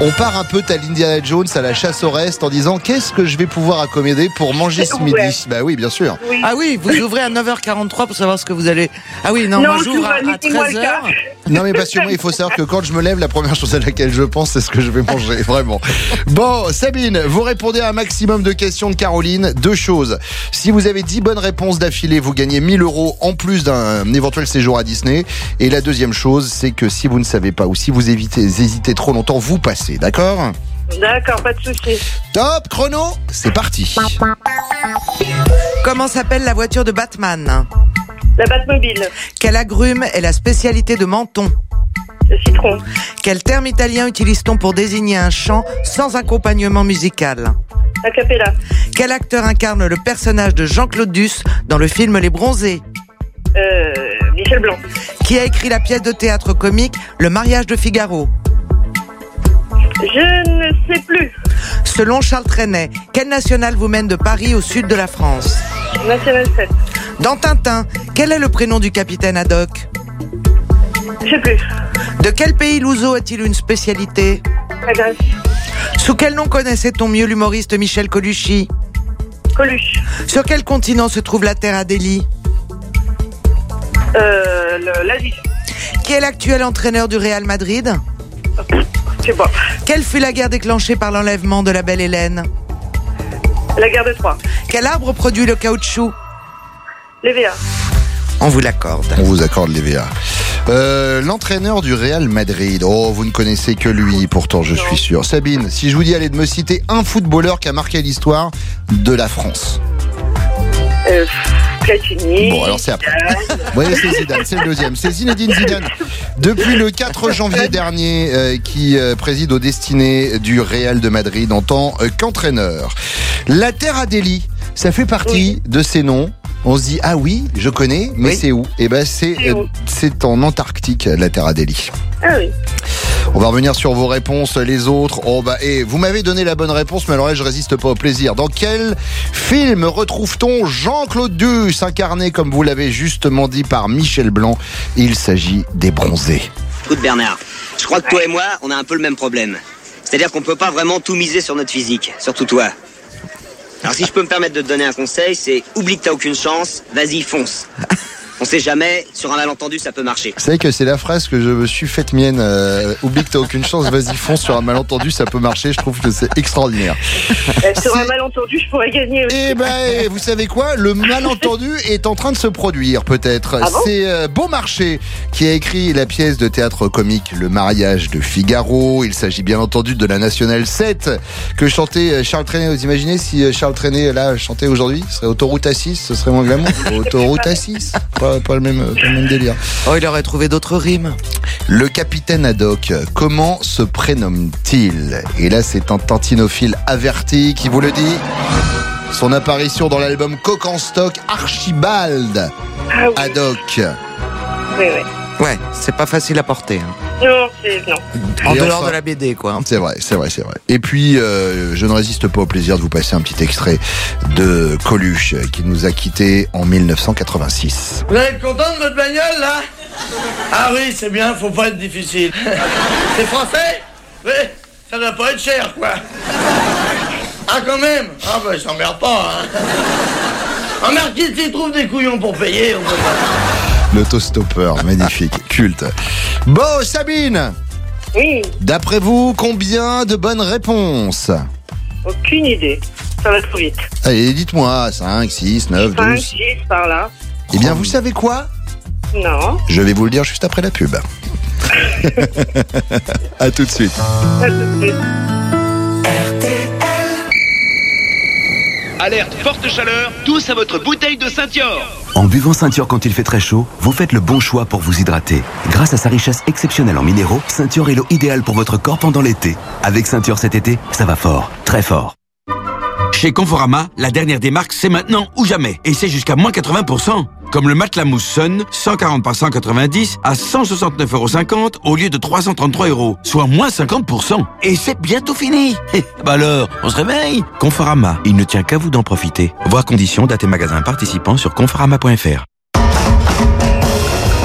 On part un peu tel Indiana Jones à la chasse au reste en disant qu'est-ce que je vais pouvoir accommoder pour manger ce midi? Bah oui, bien sûr. Oui. Ah oui, vous ouvrez à 9h43 pour savoir ce que vous allez. Ah oui, non, Non, moi j'ouvre à, à à midi moins le 13h. quart. Non mais parce que moi il faut savoir que quand je me lève la première chose à laquelle je pense c'est ce que je vais manger vraiment. Bon Sabine, vous répondez à un maximum de questions de Caroline. Deux choses. Si vous avez 10 bonnes réponses d'affilée, vous gagnez 1000 euros en plus d'un éventuel séjour à Disney. Et la deuxième chose, c'est que si vous ne savez pas ou si vous évitez, hésitez trop longtemps, vous passez, d'accord? D'accord, pas de souci. Top chrono, c'est parti. Comment s'appelle la voiture de Batman La Batmobile, Quel agrume est la spécialité de Menton le citron, Quel terme italien utilise-t-on pour désigner un chant sans accompagnement musical la Capella, Quel acteur incarne le personnage de Jean-Claude Duss dans le film Les Bronzés euh, Michel Blanc, Qui a écrit la pièce de théâtre comique Le mariage de Figaro je ne sais plus. Selon Charles Trenet, quelle nationale vous mène de Paris au sud de la France National 7, Dans Tintin, quel est le prénom du capitaine Haddock je sais plus. De quel pays l'ouzo a-t-il une spécialité La Grèce, Sous quel nom connaissait-on mieux l'humoriste Michel Colucci Coluche, Sur quel continent se trouve la Terre Adélie euh, l'Asie, Qui est l'actuel entraîneur du Real Madrid sais pas. Quelle fut la guerre déclenchée par l'enlèvement de la belle Hélène? La guerre de Troie. Quel arbre produit le caoutchouc? Les VA. On vous l'accorde. On vous accorde les VA. Euh, L'entraîneur du Real Madrid. Oh, vous ne connaissez que lui, pourtant, je suis sûr. Sabine, si je vous dis allez de me citer un footballeur qui a marqué l'histoire de la France. Euh, Platini. Bon, alors c'est après. Oui, c'est Zidane, c'est le deuxième. C'est Zinedine Zidane. Depuis le 4 janvier dernier, euh, qui euh, préside aux destinées du Real de Madrid en tant euh, qu'entraîneur. La Terre Adélie, ça fait partie de ces noms. On se dit ah oui, je connais, mais c'est où? Eh ben c'est c'est en Antarctique, la Terre Adélie. Ah oui. On va revenir sur vos réponses, les autres. Oh bah, et vous m'avez donné la bonne réponse, mais alors là, je résiste pas au plaisir. Dans quel film retrouve-t-on Jean-Claude Duss, incarné, comme vous l'avez justement dit, par Michel Blanc? Il s'agit des bronzés. Écoute Bernard, je crois que toi et moi, on a un peu le même problème. C'est-à-dire qu'on peut pas vraiment tout miser sur notre physique, surtout toi. Alors si je peux me permettre de te donner un conseil, c'est oublie que t'as aucune chance, vas-y fonce. On sait jamais, sur un malentendu ça peut marcher. Vous savez que c'est la phrase que je me suis faite mienne. euh, oublie que t'as aucune chance, vas-y fonce sur un malentendu, ça peut marcher. Je trouve que c'est extraordinaire. Euh, sur un malentendu, je pourrais gagner aussi. Eh ben, vous savez quoi? Le malentendu est en train de se produire, peut-être. Ah bon? C'est euh, Beaumarchais qui a écrit la pièce de théâtre comique Le mariage de Figaro. Il s'agit bien entendu de la Nationale 7 que chantait euh, Charles Trenet. Vous imaginez si euh, Charles Trenet, là, chantait aujourd'hui? Ce serait Autoroute A6, ce serait moins glamour. Autoroute A6, pas, pas le même, pas le même délire. Oh, il aurait trouvé d'autres rimes. Le capitaine Haddock, comment se prénomme-t-il? Et là, c'est un tantinophile averti qui vous le dit. Son apparition dans l'album Coq en stock, Archibald Ah oui. Haddock. Oui, oui. Ouais, c'est pas facile à porter. hein. Non, c'est. Non. En Et dehors enfin- de la BD, quoi. C'est vrai, c'est vrai, c'est vrai. Et puis, euh, je ne résiste pas au plaisir de vous passer un petit extrait de Coluche qui nous a quittés en 1986. Vous êtes content de votre bagnole là? Ah oui, c'est bien, faut pas être difficile. C'est français? Oui, ça doit pas être cher quoi. Ah quand même Ah bah ils s'emmerdent pas hein. Un marquis s'il trouve des couillons pour payer, on peut pas. L'autostoppeur, magnifique, culte. Bon, Sabine Oui, D'après vous, combien de bonnes réponses aucune idée. Ça va trop vite. Allez, dites-moi, 5, 6, 9, 5, 12. 6 par là. Eh bien, vous savez quoi? Non. Je vais vous le dire juste après la pub. à tout de suite. À tout de suite. Alerte forte chaleur, tous à votre bouteille de Saint-Yor. En buvant Ceinture quand il fait très chaud, vous faites le bon choix pour vous hydrater. Grâce à sa richesse exceptionnelle en minéraux, Ceinture est l'eau idéale pour votre corps pendant l'été. Avec Ceinture cet été, ça va fort, très fort. Chez Conforama, la dernière des marques, c'est maintenant ou jamais. Et c'est jusqu'à moins 80%. Comme le matelas mousse Sun, 140 par 190 à 169,50€ au lieu de 333 euros, soit moins 50%. Et c'est bientôt fini. Bah alors, on se réveille Conforama, il ne tient qu'à vous d'en profiter. Voir conditions, date et magasins participants sur conforama.fr.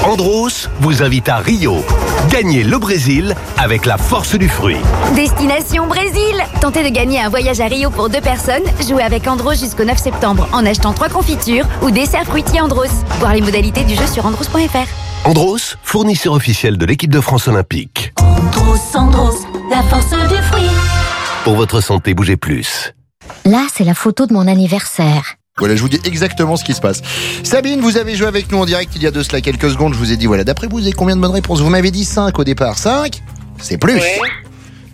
Andros vous invite à Rio. Gagnez le Brésil avec la force du fruit. Destination Brésil Tentez de gagner un voyage à Rio pour deux personnes. Jouez avec Andros jusqu'au 9 septembre en achetant trois confitures ou desserts fruitiers Andros. Voir les modalités du jeu sur andros.fr. Andros, fournisseur officiel de l'équipe de France olympique. Andros, Andros, la force du fruit. Pour votre santé, bougez plus. Là, c'est la photo de mon anniversaire. Voilà, je vous dis exactement ce qui se passe. Sabine, vous avez joué avec nous en direct il y a de cela quelques secondes. Je vous ai dit, voilà, d'après vous, vous avez combien de bonnes réponses? Vous m'avez dit 5 au départ. 5 C'est plus. Ouais.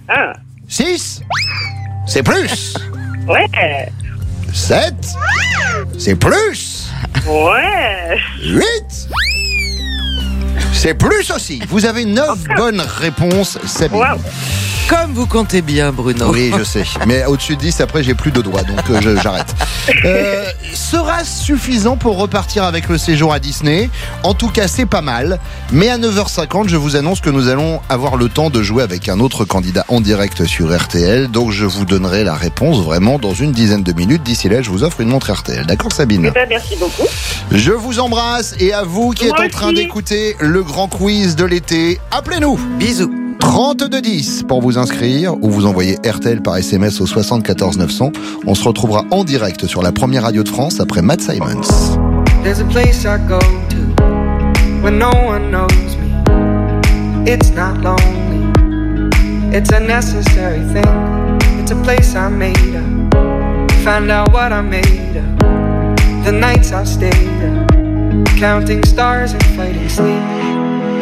Ah. 6 C'est plus. Ouais. 7 C'est plus. Ouais. 8 C'est plus aussi. Vous avez 9 bonnes réponses, Sabine. Comme vous comptez bien, Bruno. Oui, je sais. Mais au-dessus de 10, après, j'ai plus de doigts, donc euh, j'arrête. Euh, Sera-ce suffisant pour repartir avec le séjour à Disney? En tout cas, c'est pas mal. Mais à 9h50, je vous annonce que nous allons avoir le temps de jouer avec un autre candidat en direct sur RTL. Donc, je vous donnerai la réponse vraiment dans une dizaine de minutes. D'ici là, je vous offre une montre RTL. D'accord, Sabine? Eh ben, merci beaucoup. Je vous embrasse et à vous qui Moi êtes en train d'écouter le grand quiz de l'été, appelez-nous. Bisous. 3210 pour vous inscrire ou vous envoyez RTL par SMS au 74 900. On se retrouvera en direct sur la première radio de France après Matt Simons. There's a place I go to when no one knows me. It's not lonely. It's a necessary thing. It's a place I made up. Find out what I made up. The nights I stayed up. Counting stars and fighting sleep.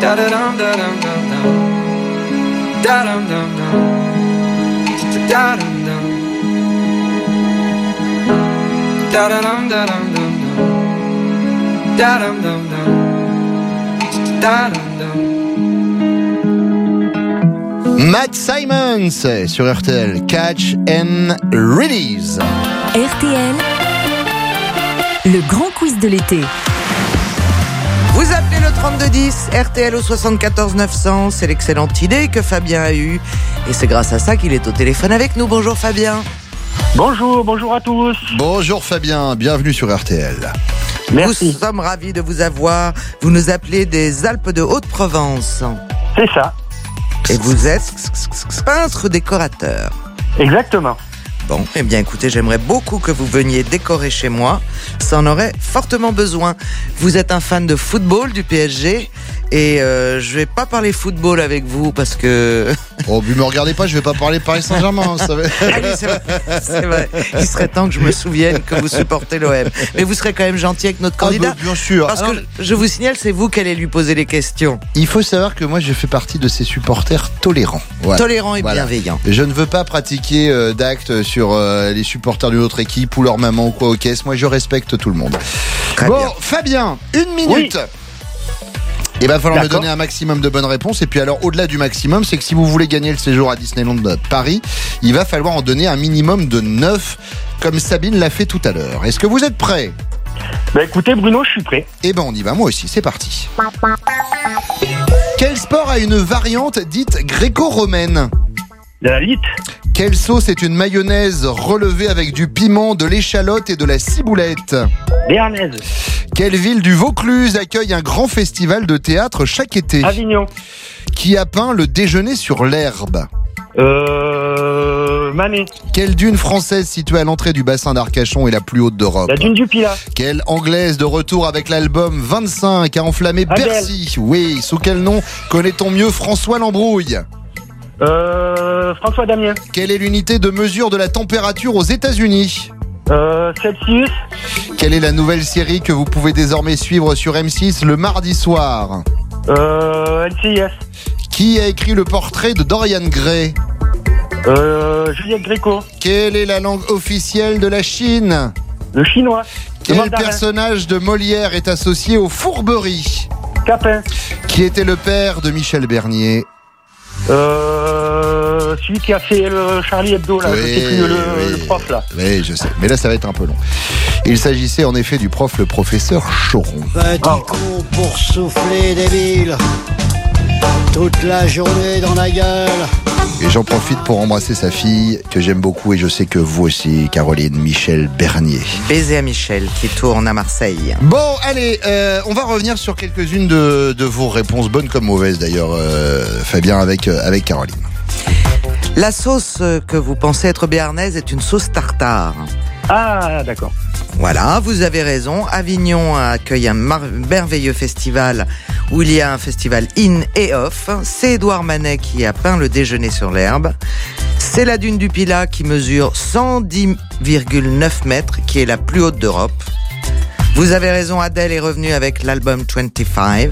Da da da. Da. Da. Da da da. Da. Da. Matt Simons sur RTL. Catch and Release. RTL, le grand quiz de l'été. Vous appelez le 3210, RTL au 74 900. C'est l'excellente idée que Fabien a eue. Et c'est grâce à ça qu'il est au téléphone avec nous. Bonjour Fabien. Bonjour, bonjour à tous. Bonjour Fabien, bienvenue sur RTL. Merci. Nous sommes ravis de vous avoir. Vous nous appelez des Alpes de Haute-Provence. C'est ça. Et vous êtes peintre décorateur. Exactement. Bon, eh bien écoutez, j'aimerais beaucoup que vous veniez décorer chez moi. Ça en aurait fortement besoin. Vous êtes un fan de football du PSG et euh, je vais pas parler football avec vous parce que. Oh, mais me regardez pas, je vais pas parler Paris Saint-Germain. vous savez. Ah oui, c'est vrai. Il serait temps que je me souvienne que vous supportez l'OM. Mais vous serez quand même gentil avec notre candidat. Ah bah, bien sûr. Parce Alors- que je vous signale, c'est vous qui allez lui poser les questions. Il faut savoir que moi, je fais partie de ces supporters tolérants. Voilà. Tolérants et Voilà. bienveillants. Je ne veux pas pratiquer euh, d'actes sur euh, les supporters d'une autre équipe ou leur maman ou quoi aux caisses. Moi, je respecte tout le monde. bon, Fabien, une minute. Il va falloir me donner un maximum de bonnes réponses. Et puis alors, au-delà du maximum, c'est que si vous voulez gagner le séjour à Disneyland de Paris, il va falloir en donner un minimum de 9, comme Sabine l'a fait tout à l'heure. Est-ce que vous êtes prêts? Bah écoutez Bruno, je suis prêt. Eh ben on y va, moi aussi, c'est parti. Quel sport a une variante dite gréco-romaine? La lutte. Quelle sauce est une mayonnaise relevée avec du piment, de l'échalote et de la ciboulette Béarnaise. Quelle ville du Vaucluse accueille un grand festival de théâtre chaque été Avignon. Qui a peint le déjeuner sur l'herbe Euh. Manet. Quelle dune française située à l'entrée du bassin d'Arcachon est la plus haute d'Europe La dune du Pilat. Quelle anglaise de retour avec l'album 25 a enflammé Adèle. Bercy Oui, sous quel nom connaît-on mieux François Lambrouille Euh. François Damien. Quelle est l'unité de mesure de la température aux États-Unis Euh. Celsius. Quelle est la nouvelle série que vous pouvez désormais suivre sur M6 le mardi soir Euh. LCIS. Qui a écrit le portrait de Dorian Gray Euh, Juliette Gréco. Quelle est la langue officielle de la Chine Le chinois. Quel personnage de Molière est associé aux fourberies Capin. Qui était le père de Michel Bernier Euh, celui qui a fait le Charlie Hebdo, là. je sais plus, le, le prof, là. Oui, je sais. Mais là, ça va être un peu long. Il s'agissait en effet du prof, le professeur Choron. Petit con pour souffler débile. Toute la journée dans la gueule. Et j'en profite pour embrasser sa fille, que j'aime beaucoup, et je sais que vous aussi, Caroline Michel Bernier. Baiser à Michel qui tourne à Marseille. Bon, allez, euh, on va revenir sur quelques-unes de, de vos réponses, bonnes comme mauvaises d'ailleurs, euh, Fabien, avec, euh, avec Caroline. La sauce que vous pensez être béarnaise est une sauce tartare. Ah, d'accord. Voilà, vous avez raison. Avignon accueille un merveilleux festival où il y a un festival in et off. C'est Édouard Manet qui a peint le déjeuner sur l'herbe. C'est la dune du Pilat qui mesure 110,9 mètres, qui est la plus haute d'Europe. Vous avez raison, Adèle est revenue avec l'album 25.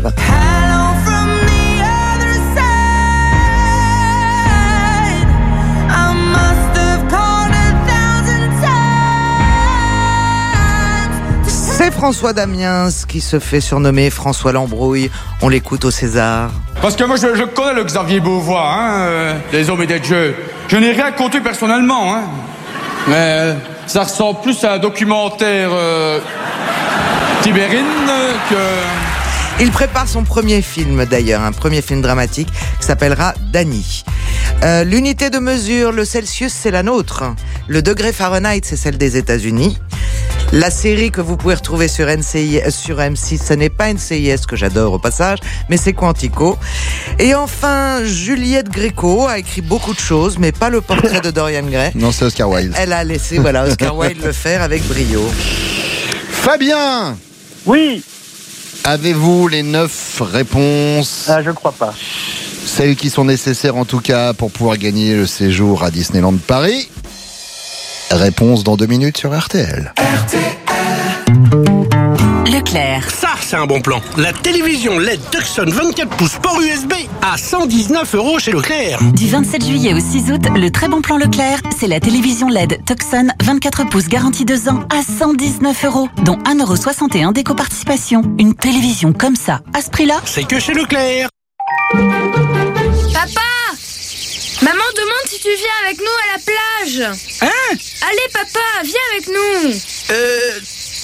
François Damiens qui se fait surnommer François Lambrouille. On l'écoute au César. Parce que moi, je, connais le Xavier Beauvois, hein, euh, des hommes et des dieux. Je n'ai rien lui personnellement, hein. Mais euh, ça ressemble plus à un documentaire euh, tibérine que... Il prépare son premier film d'ailleurs, un premier film dramatique qui s'appellera Danny. Euh, L'unité de mesure, le Celsius, c'est la nôtre. Le degré Fahrenheit, c'est celle des États-Unis. La série que vous pouvez retrouver sur, NCI, sur M6, ce n'est pas NCIS que j'adore au passage, mais c'est Quantico. Et enfin, Juliette Gréco a écrit beaucoup de choses, mais pas le portrait de Dorian Gray. Non, c'est Oscar Wilde. Elle a laissé voilà, Oscar Wilde le faire avec brio. Fabien Oui Avez-vous les neuf réponses? Ah, je crois pas. Celles qui sont nécessaires en tout cas pour pouvoir gagner le séjour à Disneyland Paris. Réponse dans deux minutes sur RTL. Leclerc. Ça, c'est un bon plan. La télévision LED Tucson 24 pouces port USB à 119 euros chez Leclerc. Du 27 juillet au 6 août, le très bon plan Leclerc, c'est la télévision LED Tucson 24 pouces garantie 2 ans à 119 euros, dont 1,61€ d'éco-participation. Une télévision comme ça, à ce prix-là? C'est que chez Leclerc. Papa Maman demande si tu viens avec nous à la plage. Hein? Allez, papa, viens avec nous. Euh.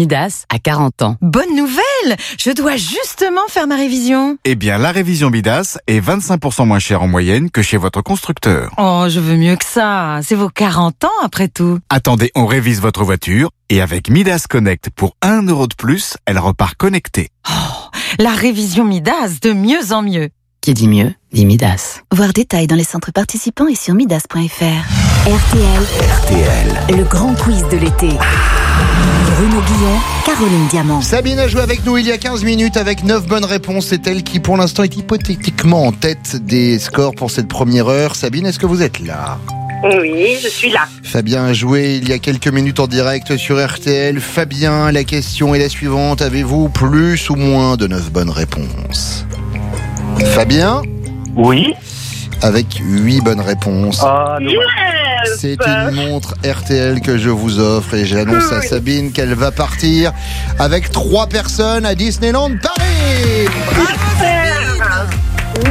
Midas a 40 ans. Bonne nouvelle Je dois justement faire ma révision. Eh bien, la révision Midas est 25% moins chère en moyenne que chez votre constructeur. Oh, je veux mieux que ça. C'est vos 40 ans après tout. Attendez, on révise votre voiture et avec Midas Connect pour 1 euro de plus, elle repart connectée. La révision Midas, de mieux en mieux. Qui dit mieux, dit Midas. Voir détails dans les centres participants et sur midas.fr. RTL, RTL. le grand quiz de l'été. Bruno Guillon, Caroline Diamant. Sabine a joué avec nous il y a 15 minutes avec 9 bonnes réponses. C'est elle qui, pour l'instant, est hypothétiquement en tête des scores pour cette première heure. Sabine, est-ce que vous êtes là? Oui, je suis là. Fabien a joué il y a quelques minutes en direct sur RTL. Fabien, la question est la suivante. Avez-vous plus ou moins de 9 bonnes réponses? Fabien Oui. Avec 8 bonnes réponses. Ah, non. C'est une montre RTL que je vous offre et j'annonce à Sabine qu'elle va partir avec trois personnes à Disneyland Paris.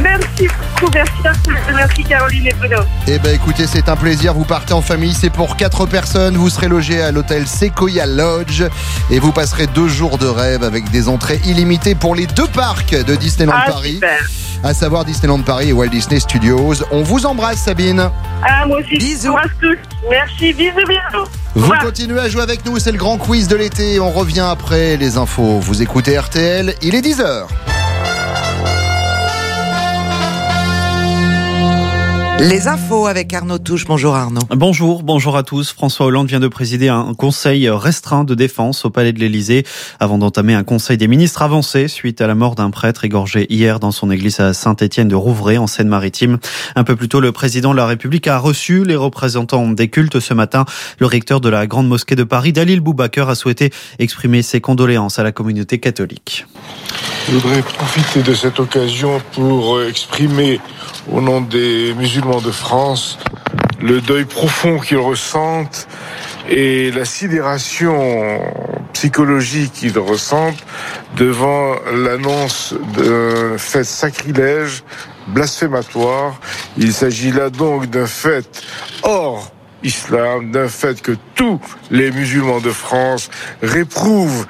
Merci beaucoup, merci, merci Caroline et Bruno. Eh ben écoutez, c'est un plaisir. Vous partez en famille, c'est pour quatre personnes. Vous serez logés à l'hôtel Sequoia Lodge et vous passerez deux jours de rêve avec des entrées illimitées pour les deux parcs de Disneyland Ah, Paris, super. à savoir Disneyland Paris et Walt Disney Studios. On vous embrasse, Sabine. Ah, moi aussi, bisous. tous. Merci, bisous, bisous. Vous continuez à jouer avec nous, c'est le grand quiz de l'été. On revient après les infos. Vous écoutez RTL, il est 10h. Les infos avec Arnaud Touche. Bonjour Arnaud. Bonjour, bonjour à tous. François Hollande vient de présider un conseil restreint de défense au Palais de l'Élysée avant d'entamer un conseil des ministres avancé suite à la mort d'un prêtre égorgé hier dans son église à Saint-Étienne de Rouvray en Seine-Maritime. Un peu plus tôt, le président de la République a reçu les représentants des cultes ce matin. Le recteur de la Grande Mosquée de Paris, Dalil Boubaker, a souhaité exprimer ses condoléances à la communauté catholique. Je voudrais profiter de cette occasion pour exprimer au nom des musulmans de France le deuil profond qu'ils ressentent et la sidération psychologique qu'ils ressentent devant l'annonce d'un fait sacrilège, blasphématoire. Il s'agit là donc d'un fait hors islam, d'un fait que tous les musulmans de France réprouvent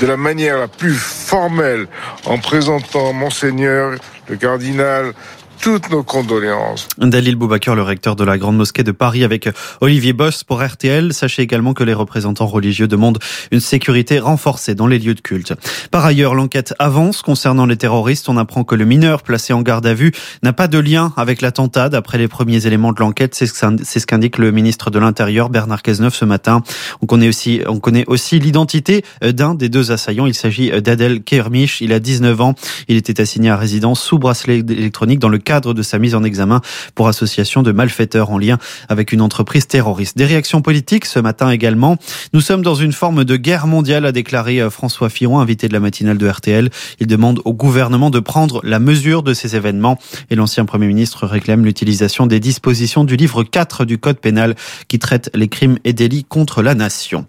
de la manière la plus formelle en présentant Monseigneur, le cardinal, toutes nos condoléances. Dalil Boubaker, le recteur de la Grande Mosquée de Paris avec Olivier Boss pour RTL. Sachez également que les représentants religieux demandent une sécurité renforcée dans les lieux de culte. Par ailleurs, l'enquête avance concernant les terroristes. On apprend que le mineur placé en garde à vue n'a pas de lien avec l'attentat. D'après les premiers éléments de l'enquête, c'est ce qu'indique le ministre de l'Intérieur, Bernard Cazeneuve, ce matin. On connaît aussi, on connaît aussi l'identité d'un des deux assaillants. Il s'agit d'Adel Kermiche. Il a 19 ans. Il était assigné à résidence sous bracelet électronique dans le cadre de sa mise en examen pour association de malfaiteurs en lien avec une entreprise terroriste. Des réactions politiques ce matin également. Nous sommes dans une forme de guerre mondiale, a déclaré euh, François Fillon, invité de la matinale de RTL. Il demande au gouvernement de prendre la mesure de ces événements et l'ancien Premier ministre réclame l'utilisation des dispositions du livre 4 du Code pénal qui traite les crimes et délits contre la nation.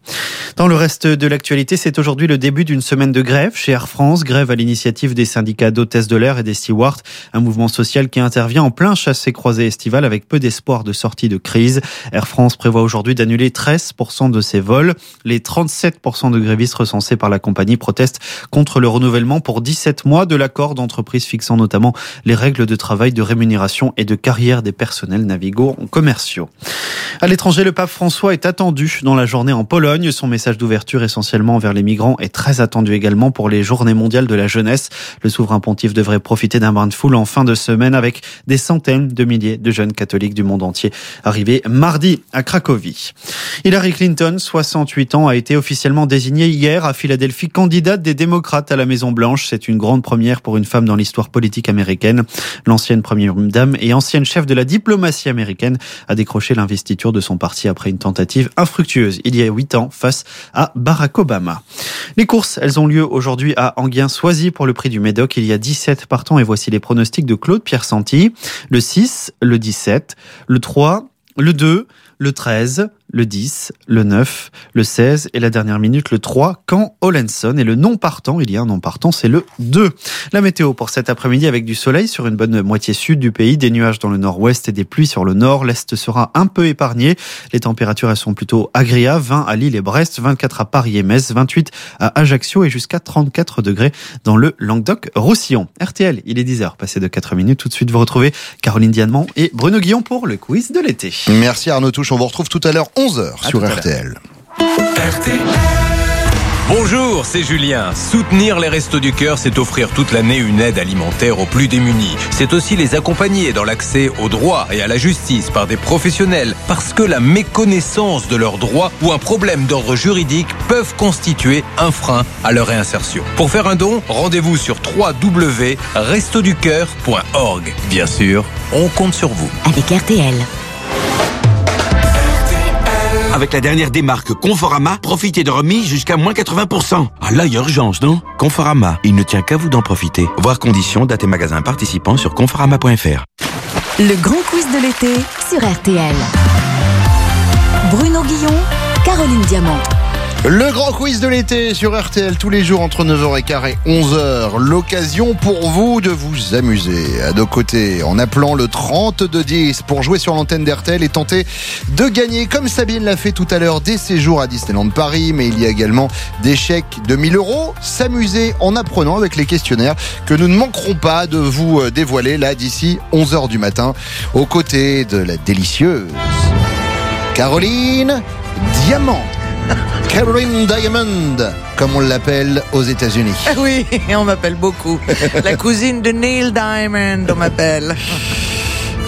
Dans le reste de l'actualité, c'est aujourd'hui le début d'une semaine de grève chez Air France, grève à l'initiative des syndicats d'hôtesses de l'air et des stewards, un mouvement social qui intervient en plein chassé-croisé estival avec peu d'espoir de sortie de crise. Air France prévoit aujourd'hui d'annuler 13% de ses vols. Les 37% de grévistes recensés par la compagnie protestent contre le renouvellement pour 17 mois de l'accord d'entreprise fixant notamment les règles de travail, de rémunération et de carrière des personnels navigants commerciaux. À l'étranger, le pape François est attendu dans la journée en Pologne. Son message d'ouverture essentiellement vers les migrants est très attendu également pour les journées mondiales de la jeunesse. Le souverain pontife devrait profiter d'un bain de foule en fin de semaine avec des centaines de milliers de jeunes catholiques du monde entier arrivés mardi à Cracovie. Hillary Clinton, 68 ans, a été officiellement désignée hier à Philadelphie candidate des démocrates à la Maison Blanche. C'est une grande première pour une femme dans l'histoire politique américaine. L'ancienne première dame et ancienne chef de la diplomatie américaine a décroché l'investiture de son parti après une tentative infructueuse il y a huit ans face à Barack Obama. Les courses, elles ont lieu aujourd'hui à Anguien-Soisy pour le prix du Médoc. Il y a 17 partants et voici les pronostics de Claude Pierre Le 6, le 17, le 3, le 2, le 13, le 10, le 9, le 16 et la dernière minute le 3 quand Olenson et le non partant, il y a un non partant, c'est le 2. La météo pour cet après-midi avec du soleil sur une bonne moitié sud du pays, des nuages dans le nord-ouest et des pluies sur le nord. L'est sera un peu épargné. Les températures elles sont plutôt agréables, 20 à Lille et Brest, 24 à Paris et Metz, 28 à Ajaccio et jusqu'à 34 degrés dans le Languedoc-Roussillon. RTL, il est 10h, passé de 4 minutes. Tout de suite, vous retrouvez Caroline Dianement et Bruno Guillon pour le quiz de l'été. Merci Arnaud Touche, on vous retrouve tout à l'heure 11h sur RTL. Bonjour, c'est Julien. Soutenir les Restos du Cœur, c'est offrir toute l'année une aide alimentaire aux plus démunis. C'est aussi les accompagner dans l'accès au droit et à la justice par des professionnels, parce que la méconnaissance de leurs droits ou un problème d'ordre juridique peuvent constituer un frein à leur réinsertion. Pour faire un don, rendez-vous sur www.restoducoeur.org. Bien sûr, on compte sur vous. Avec RTL. Avec la dernière démarque Conforama, profitez de remise jusqu'à moins 80%. Ah là, il y a urgence, non? Conforama, il ne tient qu'à vous d'en profiter. Voir conditions, date et magasins participants sur conforama.fr. Le grand quiz de l'été sur RTL. Bruno Guillon, Caroline Diamant. Le grand quiz de l'été sur RTL tous les jours entre 9h15 et 11h. L'occasion pour vous de vous amuser à nos côtés en appelant le 3210 pour jouer sur l'antenne d'RTL et tenter de gagner comme Sabine l'a fait tout à l'heure des séjours à Disneyland Paris. Mais il y a également des chèques de 1000 euros. S'amuser en apprenant avec les questionnaires que nous ne manquerons pas de vous dévoiler là d'ici 11h du matin aux côtés de la délicieuse Caroline Diamant. Caroline Diamond, comme on l'appelle aux États-Unis. Oui, on m'appelle beaucoup. La cousine de Neil Diamond, on m'appelle.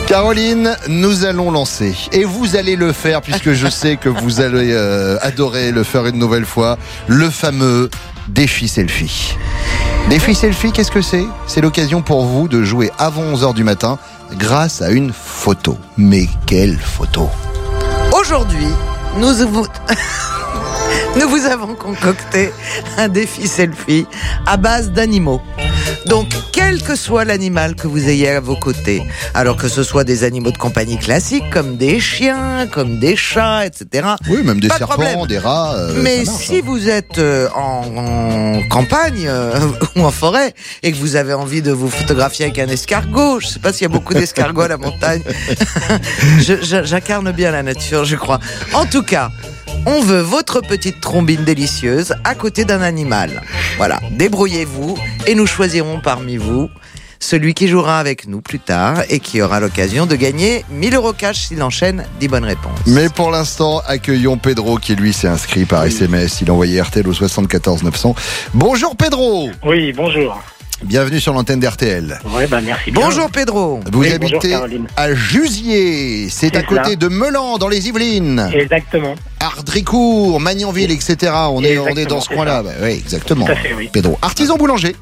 Caroline, nous allons lancer. Et vous allez le faire, puisque je sais que vous allez euh, adorer le faire une nouvelle fois, le fameux défi selfie. Défi selfie, qu'est-ce que c'est? C'est l'occasion pour vous de jouer avant 11h du matin grâce à une photo. Mais quelle photo? Aujourd'hui, nous vous... nous vous avons concocté un défi selfie à base d'animaux. Donc, quel que soit l'animal que vous ayez à vos côtés, alors que ce soit des animaux de compagnie classiques comme des chiens, comme des chats, etc. Oui, même des de serpents, des rats. euh, Mais marche, si vous êtes euh, en, en campagne euh, ou en forêt et que vous avez envie de vous photographier avec un escargot, je sais pas s'il y a beaucoup d'escargots à la montagne, j'incarne bien la nature, je crois. En tout cas, on veut votre petite trombine délicieuse à côté d'un animal. Voilà, débrouillez-vous et nous choisirons parmi vous celui qui jouera avec nous plus tard et qui aura l'occasion de gagner 1000 euros cash s'il enchaîne 10 bonnes réponses. Mais pour l'instant, accueillons Pedro qui lui s'est inscrit par SMS. Il a envoyé RTL au 74 900. Bonjour Pedro Oui, bonjour. Bienvenue sur l'antenne d'RTL. Ouais, bah merci bien. Bonjour Pedro. Vous Oui, habitez à Jusier, c'est à côté de Melan, dans les Yvelines. Exactement. Ardricourt, Magnanville, etc. On est, on est dans ce coin-là. Bah oui, exactement. Tout à fait, oui. Pedro, artisan boulanger.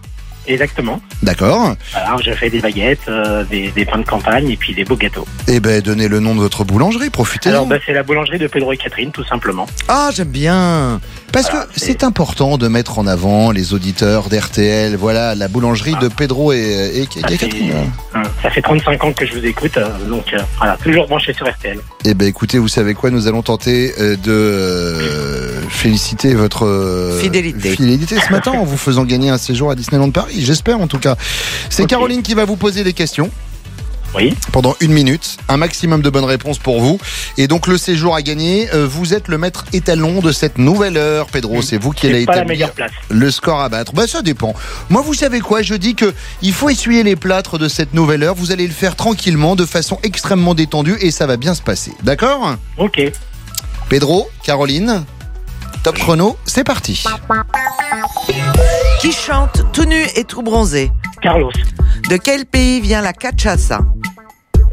Exactement. D'accord. Alors, je fais des baguettes, euh, des, des pains de campagne et puis des beaux gâteaux. Eh ben, donnez le nom de votre boulangerie, profitez-en. Alors, bah, c'est la boulangerie de Pedro et Catherine, tout simplement. Ah, j'aime bien. Parce que c'est important de mettre en avant les auditeurs d'RTL. Voilà, la boulangerie de Pedro et, et, et Ça fait, Catherine. hein, ça fait 35 ans que je vous écoute, euh, donc euh, voilà, toujours branché sur RTL. Eh ben, écoutez, vous savez quoi Nous allons tenter euh, de euh, féliciter votre euh, Fidélité. fidélité ce matin en vous faisant gagner un séjour à Disneyland Paris. J'espère en tout cas. C'est Caroline qui va vous poser des questions. Oui. Pendant une minute, un maximum de bonnes réponses pour vous. Et donc le séjour à gagner, euh, vous êtes le maître étalon de cette nouvelle heure, Pedro. C'est vous qui allez pas la établir meilleure place. le score à battre. Bah ça dépend. Moi, vous savez quoi? Je dis que il faut essuyer les plâtres de cette nouvelle heure. Vous allez le faire tranquillement, de façon extrêmement détendue, et ça va bien se passer. D'accord? Ok. Pedro, Caroline, top chrono, c'est parti. Qui chante tout nu et tout bronzé Carlos. De quel pays vient la cachaça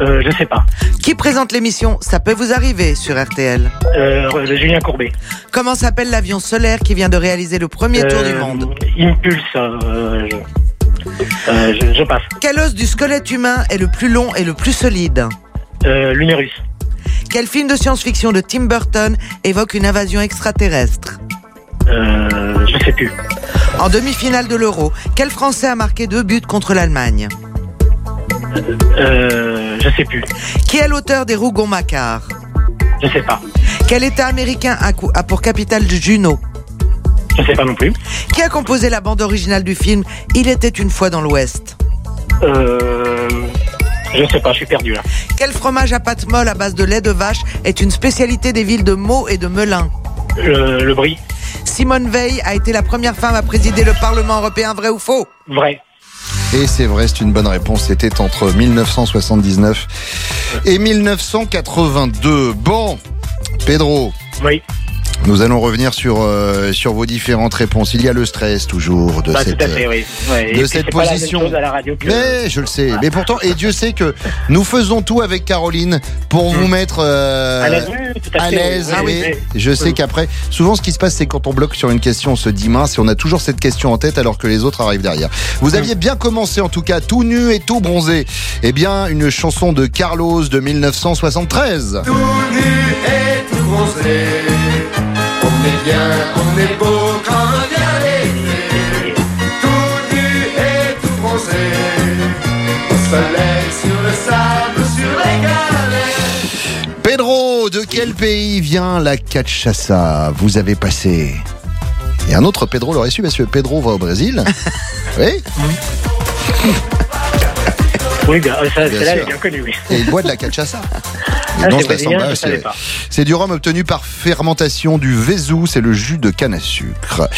Euh, je sais pas. Qui présente l'émission Ça peut vous arriver sur RTL Euh, Julien Courbet. Comment s'appelle l'avion solaire qui vient de réaliser le premier tour du Euh, monde Impulse. euh, je, euh, je, je passe. Quel os du squelette humain est le plus long et le plus solide Euh, L'humérus. Quel film de science-fiction de Tim Burton évoque une invasion extraterrestre Euh, je sais plus. En demi-finale de l'Euro, quel Français a marqué deux buts contre l'Allemagne Euh, je sais plus. Qui est l'auteur des Rougon-Macquart Je sais pas. Quel État américain a, pour capitale Juno Je sais pas non plus. Qui a composé la bande originale du film Il était une fois dans l'Ouest Euh, je sais pas, je suis perdu là. Quel fromage à pâte molle à base de lait de vache est une spécialité des villes de Meaux et de Melun Le, le brie. Simone Veil a été la première femme à présider le Parlement européen, vrai ou faux? Vrai. Et c'est vrai, c'est une bonne réponse. C'était entre 1979 et 1982. Bon, Pedro. Oui. Nous allons revenir sur, euh, sur vos différentes réponses. Il y a le stress toujours de Bah, cette, fait, oui. Ouais, et de cette c'est pas la même position. chose à la radio que- Mais je le sais. Mais pourtant, et Dieu sait que nous faisons tout avec Caroline pour vous mettre euh. À l'aise, oui, oui. Ah je sais Oui. qu'après, souvent, ce qui se passe, c'est quand on bloque sur une question, on se dit mince, et on a toujours cette question en tête alors que les autres arrivent derrière. Vous aviez bien commencé, en tout cas, tout nu et tout bronzé. Eh bien, une chanson de Carlos de 1973. Tout nu et tout bronzé. Est bien, on est beau quand vient l'été. Tout nu et tout bronzé. Au soleil, sur le sable, sur les galets. Pedro, de quel pays vient la cachaça? Vous avez passé. Et un autre Pedro l'aurait su parce que Pedro va au Brésil. oui. Oui, bien, ça, Bien celle-là, elle est sûr. bien connue, oui. Et il boit de la cachaça. Ah, Non, c'est je du rhum obtenu par fermentation du Vézou, c'est le jus de canne à sucre.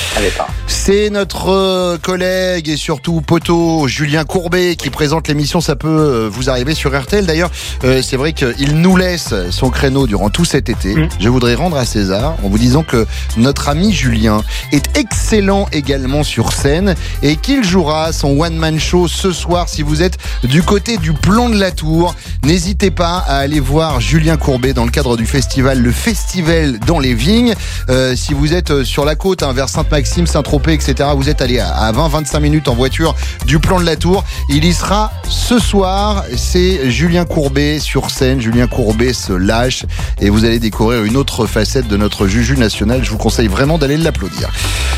C'est notre euh, collègue et surtout poteau Julien Courbet qui présente l'émission. Ça peut euh, vous arriver sur RTL. D'ailleurs, euh, c'est vrai qu'il nous laisse son créneau durant tout cet été. Mm. Je voudrais rendre à César en vous disant que notre ami Julien est excellent également sur scène et qu'il jouera son one-man show ce soir si vous êtes du côté du plan de la tour. N'hésitez pas à aller voir Julien Courbet dans le cadre du festival Le Festival dans les Vignes. Euh, si vous êtes euh, sur la côte, hein, vers Sainte-Maxime, Saint-Tropez, etc., vous êtes allé à- à 20-25 minutes en voiture du plan de la tour. Il y sera ce soir. C'est Julien Courbet sur scène. Julien Courbet se lâche et vous allez découvrir une autre facette de notre Juju national. Je vous conseille vraiment d'aller l'applaudir.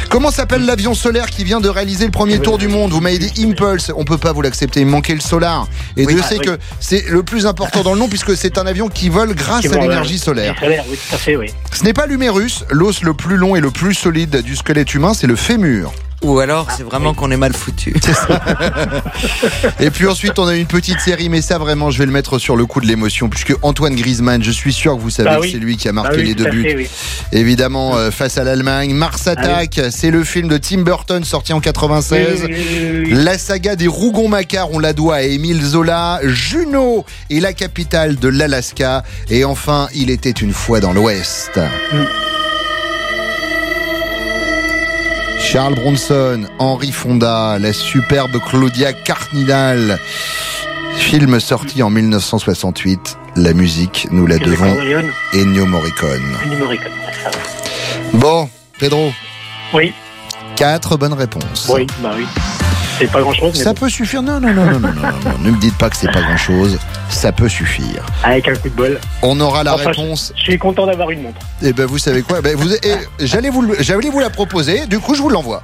Comment s'appelle l'avion solaire qui vient de réaliser le premier tour du monde? Vous m'avez dit Impulse. On peut pas vous l'accepter. Il manquait le solar. Et Oui. Dieu Ah, sait oui. que c'est le plus important dans le nom puisque c'est un avion qui vole grâce Qui à l'énergie solaire. solaire, oui, tout à fait, oui. Ce n'est pas l'humérus, l'os le plus long et le plus solide du squelette humain, c'est le fémur. Ou alors, c'est vraiment qu'on est mal foutu. Et puis ensuite, on a une petite série, mais ça vraiment, je vais le mettre sur le coup de l'émotion, puisque Antoine Griezmann, je suis sûr que vous savez Bah que c'est lui qui a marqué Bah oui, les deux buts. fait, oui. Évidemment, euh, face à l'Allemagne. Mars Attack, c'est le film de Tim Burton sorti en 96. Oui, oui, oui, oui. La saga des Rougon-Macquart, on la doit à Émile Zola. Juno est la capitale de l'Alaska. Et enfin, il était une fois dans l'Ouest. Charles Bronson, Henry Fonda, la superbe Claudia Cardinal. Film sorti en 1968. La musique, nous la devons. Ennio Morricone. Bon, Pedro. Oui. Quatre bonnes réponses. Oui, bah oui. C'est pas grand chose, mais Ça bon. peut suffire. Non, non, non, non, non, non, non, non. Ne me dites pas que c'est pas grand chose. Ça peut suffire. Avec un coup de bol. On aura la Enfin, réponse. Je, je suis content d'avoir une montre. Et ben, vous savez quoi? Ben, vous, eh, J'allais vous, vous la proposer. Du coup, je vous l'envoie.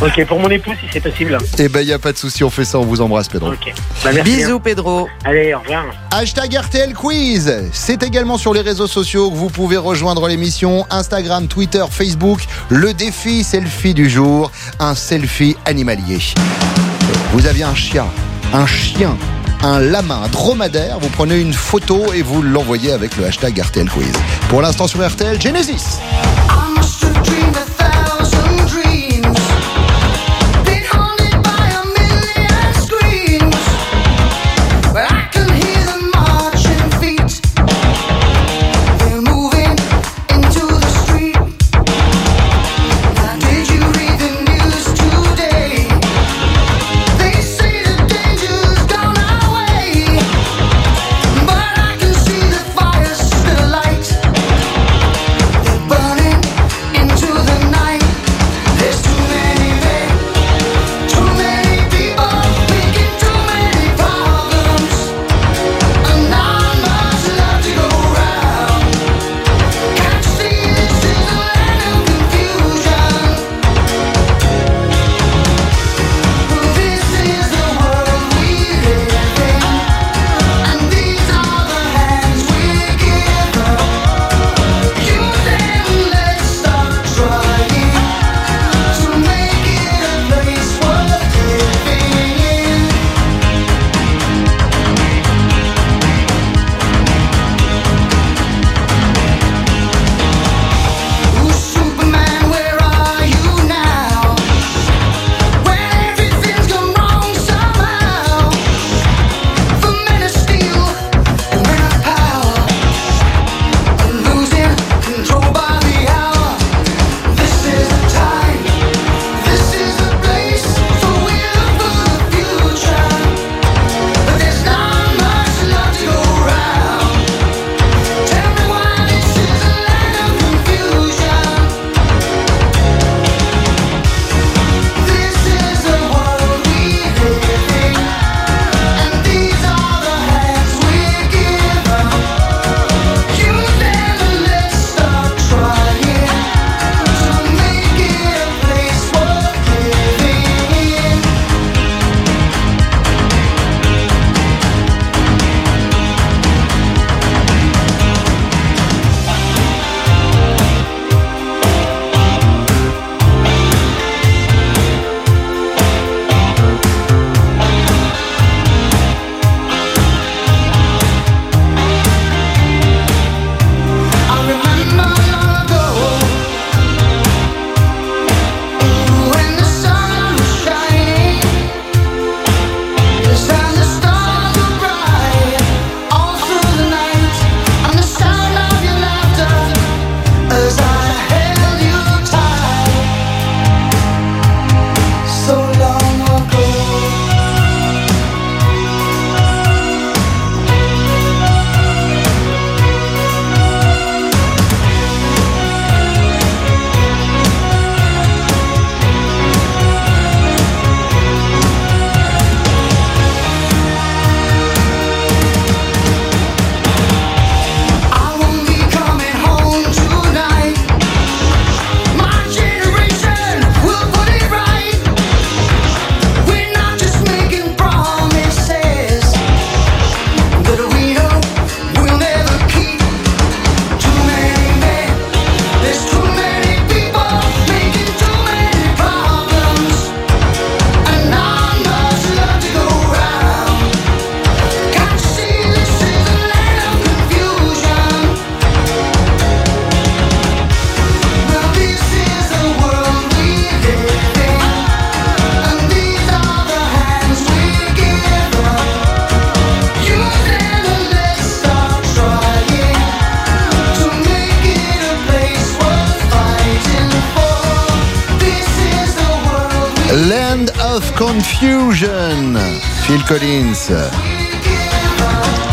Ok, pour mon épouse, si c'est possible. Et ben, il y a pas de souci. On fait ça. On vous embrasse, Pedro. Ok. Bah, merci Bisous, bien. Pedro. Allez, au revoir. Hashtag RTL Quiz. C'est également sur les réseaux sociaux que vous pouvez rejoindre l'émission. Instagram, Twitter, Facebook. Le défi selfie du jour. Un selfie animalier. Vous aviez un chien, un chien, un lama, un dromadaire. Vous prenez une photo et vous l'envoyez avec le hashtag RTL Quiz. Pour l'instant sur RTL, Genesis.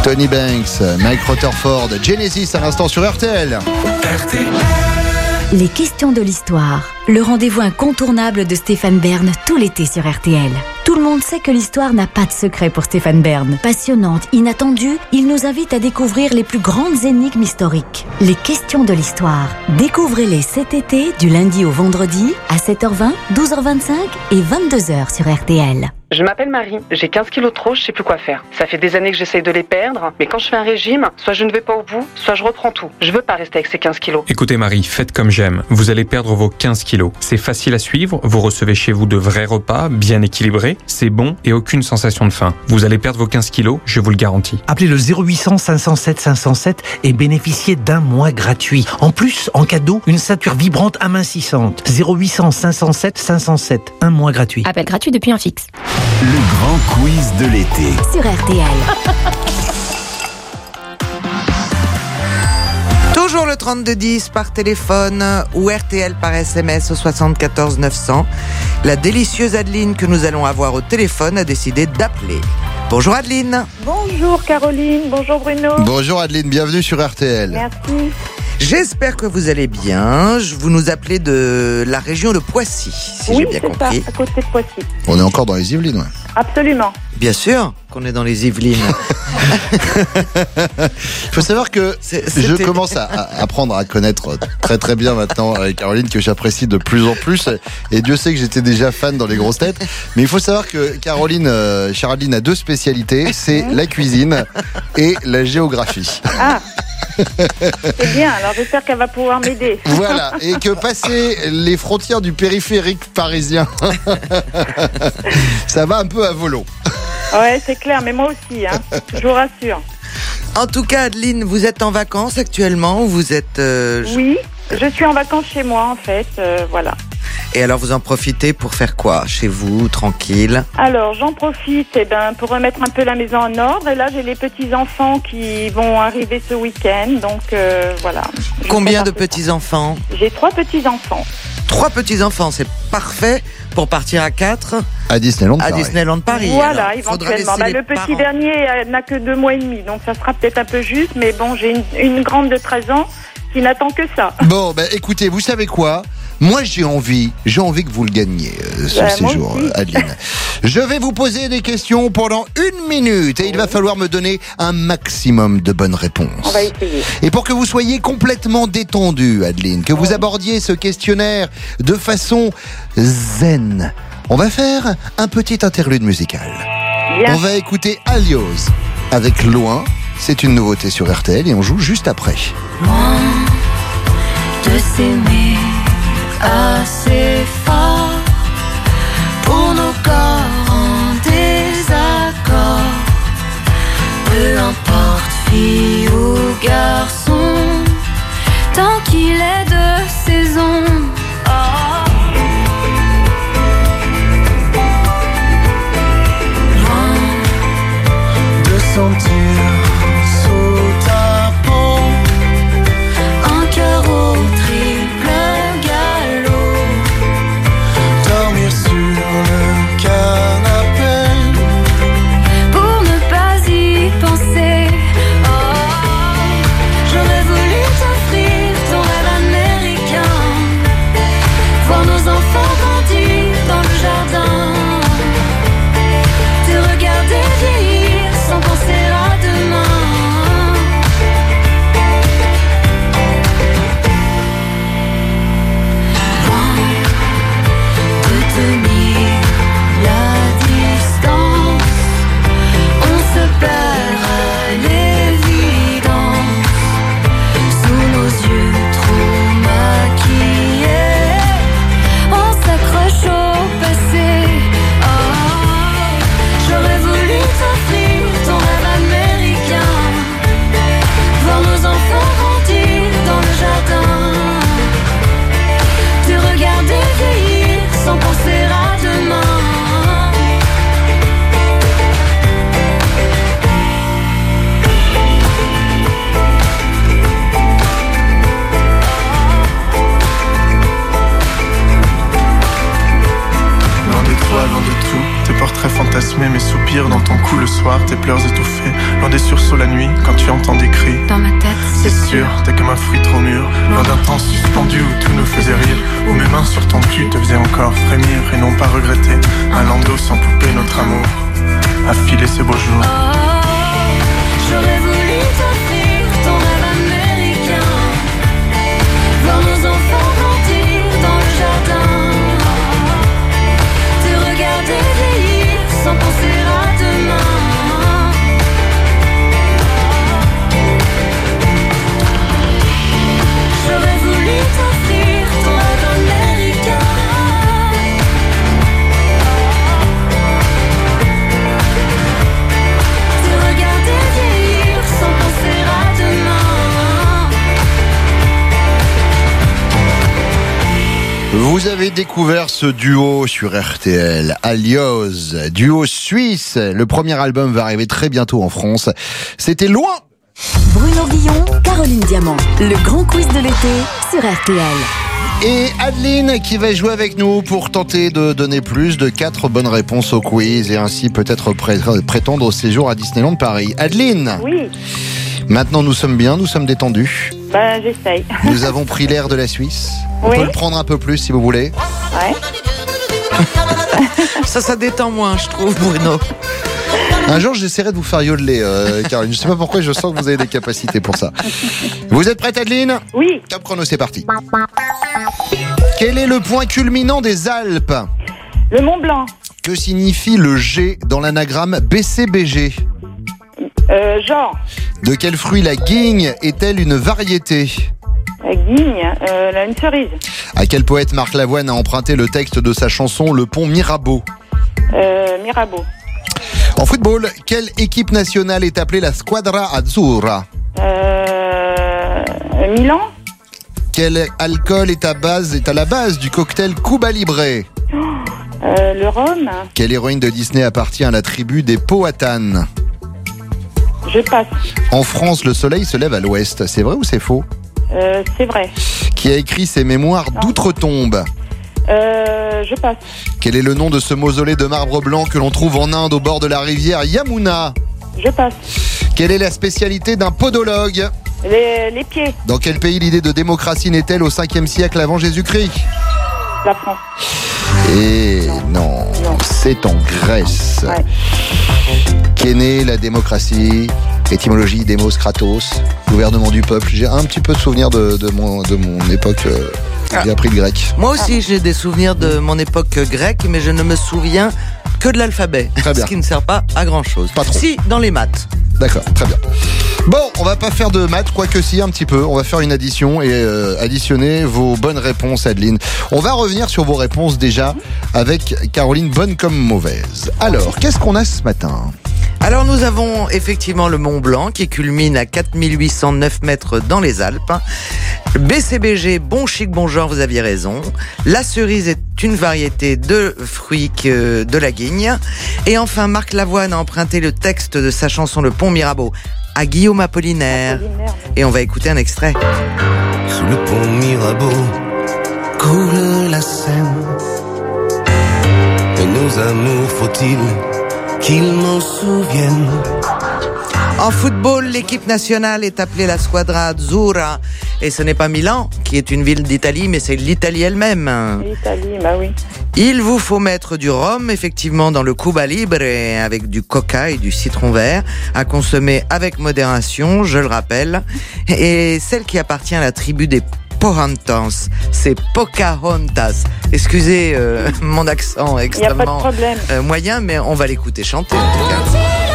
Tony Banks, Mike Rutherford, Genesis à l'instant sur RTL. Les questions de l'histoire. Le rendez-vous incontournable de Stéphane Bern tout l'été sur RTL. Tout le monde sait que l'histoire n'a pas de secret pour Stéphane Bern. Passionnante, inattendue, il nous invite à découvrir les plus grandes énigmes historiques. Les questions de l'histoire. Découvrez-les cet été du lundi au vendredi à 7h20, 12h25 et 22h sur RTL. Je m'appelle Marie, j'ai 15 kilos de trop, je sais plus quoi faire. Ça fait des années que j'essaye de les perdre, mais quand je fais un régime, soit je ne vais pas au bout, soit je reprends tout. Je veux pas rester avec ces 15 kilos. Écoutez Marie, faites comme j'aime. Vous allez perdre vos 15 kilos. C'est facile à suivre, vous recevez chez vous de vrais repas, bien équilibrés, c'est bon et aucune sensation de faim. Vous allez perdre vos 15 kilos, je vous le garantis. Appelez le 0800 507 507 et bénéficiez d'un mois gratuit. En plus, en cadeau, une ceinture vibrante amincissante. 0800 507 507, un mois gratuit. Appel gratuit depuis un fixe. Le grand quiz de l'été. Sur RTL. Toujours le 3210 par téléphone ou RTL par SMS au 74 900. La délicieuse Adeline que nous allons avoir au téléphone a décidé d'appeler. Bonjour Adeline. Bonjour Caroline, bonjour Bruno. Bonjour Adeline, bienvenue sur RTL. Merci. J'espère que vous allez bien. Je vous nous appelez de la région de Poissy, si oui, j'ai bien c'est ça, compris. à côté de Poissy. On est encore dans les Yvelines, ouais. Absolument. Bien sûr qu'on est dans les Yvelines. Il faut savoir que je commence à, à apprendre à connaître très très bien maintenant euh, Caroline que j'apprécie de plus en plus et Dieu sait que j'étais déjà fan dans les grosses têtes mais il faut savoir que Caroline euh, Charline a deux spécialités c'est la cuisine et la géographie Ah, c'est bien. Alors j'espère qu'elle va pouvoir m'aider. voilà et que passer les frontières du périphérique parisien ça va un peu à volo Ouais, c'est clair, mais moi aussi, hein. je vous rassure. En tout cas, Adeline, vous êtes en vacances actuellement ou vous êtes... euh, je- Oui, je suis en vacances chez moi, en fait. euh, voilà. Et alors, vous en profitez pour faire quoi Chez vous, tranquille Alors, j'en profite eh ben, pour remettre un peu la maison en ordre. Et là, j'ai les petits-enfants qui vont arriver ce week-end. Donc, euh, voilà. Je Combien de petits-enfants. J'ai trois petits-enfants. Trois petits-enfants, c'est parfait pour partir à quatre à Disneyland à Paris. Disneyland Paris. Voilà, Alors, éventuellement. Bah, le petit parents- dernier n'a que deux mois et demi. Donc, ça sera peut-être un peu juste. Mais bon, j'ai une, une grande de 13 ans qui n'attend que ça. Bon, ben écoutez, vous savez quoi? Moi, j'ai envie, j'ai envie que vous le gagniez euh, ce moi séjour, euh, Adeline. Je vais vous poser des questions pendant une minute et il va falloir me donner un maximum de bonnes On réponses. va essayer. Et pour que vous soyez complètement détendu, Adeline, que vous abordiez ce questionnaire de façon zen, on va faire un petit interlude musical. Bien. On va écouter Alios avec Loin. C'est une nouveauté sur RTL et on joue juste après. Loin de s'aimer assez fort pour nos corps en désaccord. Peu importe, fille ou garçon, tant qu'il est de saison. Fantasmés, mes soupirs dans ton cou le soir, tes pleurs étouffés. Loin des sursauts la nuit, quand tu entends des cris. Dans ma tête, C'est sûr, t'es comme un fruit trop mûr. Loin d'un temps suspendu où tout nous faisait rire. Où mes mains sur ton cul te faisaient encore frémir et non pas regretter. Un landau sans poupée, notre amour. A filer ces beaux jours. J'aurais découvert ce duo sur RTL, Alios, duo suisse. Le premier album va arriver très bientôt en France. C'était loin Bruno Guillon, Caroline Diamant. Le grand quiz de l'été sur RTL. Et Adeline qui va jouer avec nous pour tenter de donner plus de 4 bonnes réponses au quiz et ainsi peut-être pré- prétendre au séjour à Disneyland Paris. Adeline? Oui, Maintenant nous sommes bien, nous sommes détendus. Ben j'essaye. Nous avons pris l'air de la Suisse. On Oui. peut le prendre un peu plus si vous voulez. Ouais. Ça, ça détend moins, je trouve, Bruno. Un jour, j'essaierai de vous faire yodeler, euh, Caroline. Je sais pas pourquoi, je sens que vous avez des capacités pour ça. Vous êtes prête, Adeline? Oui. Top chrono, c'est parti. Quel est le point culminant des Alpes? Le Mont Blanc, Que signifie le G dans l'anagramme BCBG euh, genre, De quel fruit la guigne est-elle une variété la guigne, euh, là, une cerise, À quel poète Marc Lavoine a emprunté le texte de sa chanson Le pont Mirabeau euh, Mirabeau, En football, quelle équipe nationale est appelée la Squadra Azzurra euh, Milan, Quel alcool est à, base, est à la base du cocktail Cuba Libre euh, le Rhum, Quelle héroïne de Disney appartient à la tribu des Powhatan je passe, En France, le soleil se lève à l'ouest. C'est vrai ou c'est faux euh, c'est vrai, Qui a écrit ses mémoires d'outre-tombe euh, je passe, Quel est le nom de ce mausolée de marbre blanc que l'on trouve en Inde au bord de la rivière Yamuna je passe, Quelle est la spécialité d'un podologue les, les pieds, Dans quel pays l'idée de démocratie naît-elle au 5e siècle avant Jésus-Christ la France, Et non, c'est en Grèce. Qu'est née la démocratie Étymologie Demos Kratos, gouvernement du peuple. J'ai un petit peu de souvenir de, de mon, de mon époque. euh, J'ai appris le grec. Moi aussi, j'ai des souvenirs de mon époque grecque, mais je ne me souviens que de l'alphabet. Très bien. Ce qui ne sert pas à grand chose. Pas trop. Si, dans les maths. D'accord, très bien. Bon, on va pas faire de maths, quoique si un petit peu. On va faire une addition et euh, additionner vos bonnes réponses, Adeline. On va revenir sur vos réponses déjà avec Caroline, bonne comme mauvaise. Alors, qu'est-ce qu'on a ce matin? Alors nous avons effectivement le Mont Blanc qui culmine à 4809 mètres dans les Alpes. BCBG, bon chic, bon genre, vous aviez raison. La cerise est une variété de fruits que de la Et enfin, Marc Lavoine a emprunté le texte de sa chanson Le Pont Mirabeau à Guillaume Apollinaire. Et on va écouter un extrait. Sous le pont Mirabeau coule la Seine. Et nos amours, faut-il qu'ils m'en souviennent? En football, l'équipe nationale est appelée la Squadra Azzurra. Et ce n'est pas Milan, qui est une ville d'Italie, mais c'est l'Italie elle-même. l'Italie, bah oui, Il vous faut mettre du rhum, effectivement, dans le Cuba Libre, et avec du coca et du citron vert, à consommer avec modération, je le rappelle. Et celle qui appartient à la tribu des Pohantans, c'est Pocahontas. Excusez euh, mon accent extrêmement euh, moyen, mais on va l'écouter chanter en tout cas.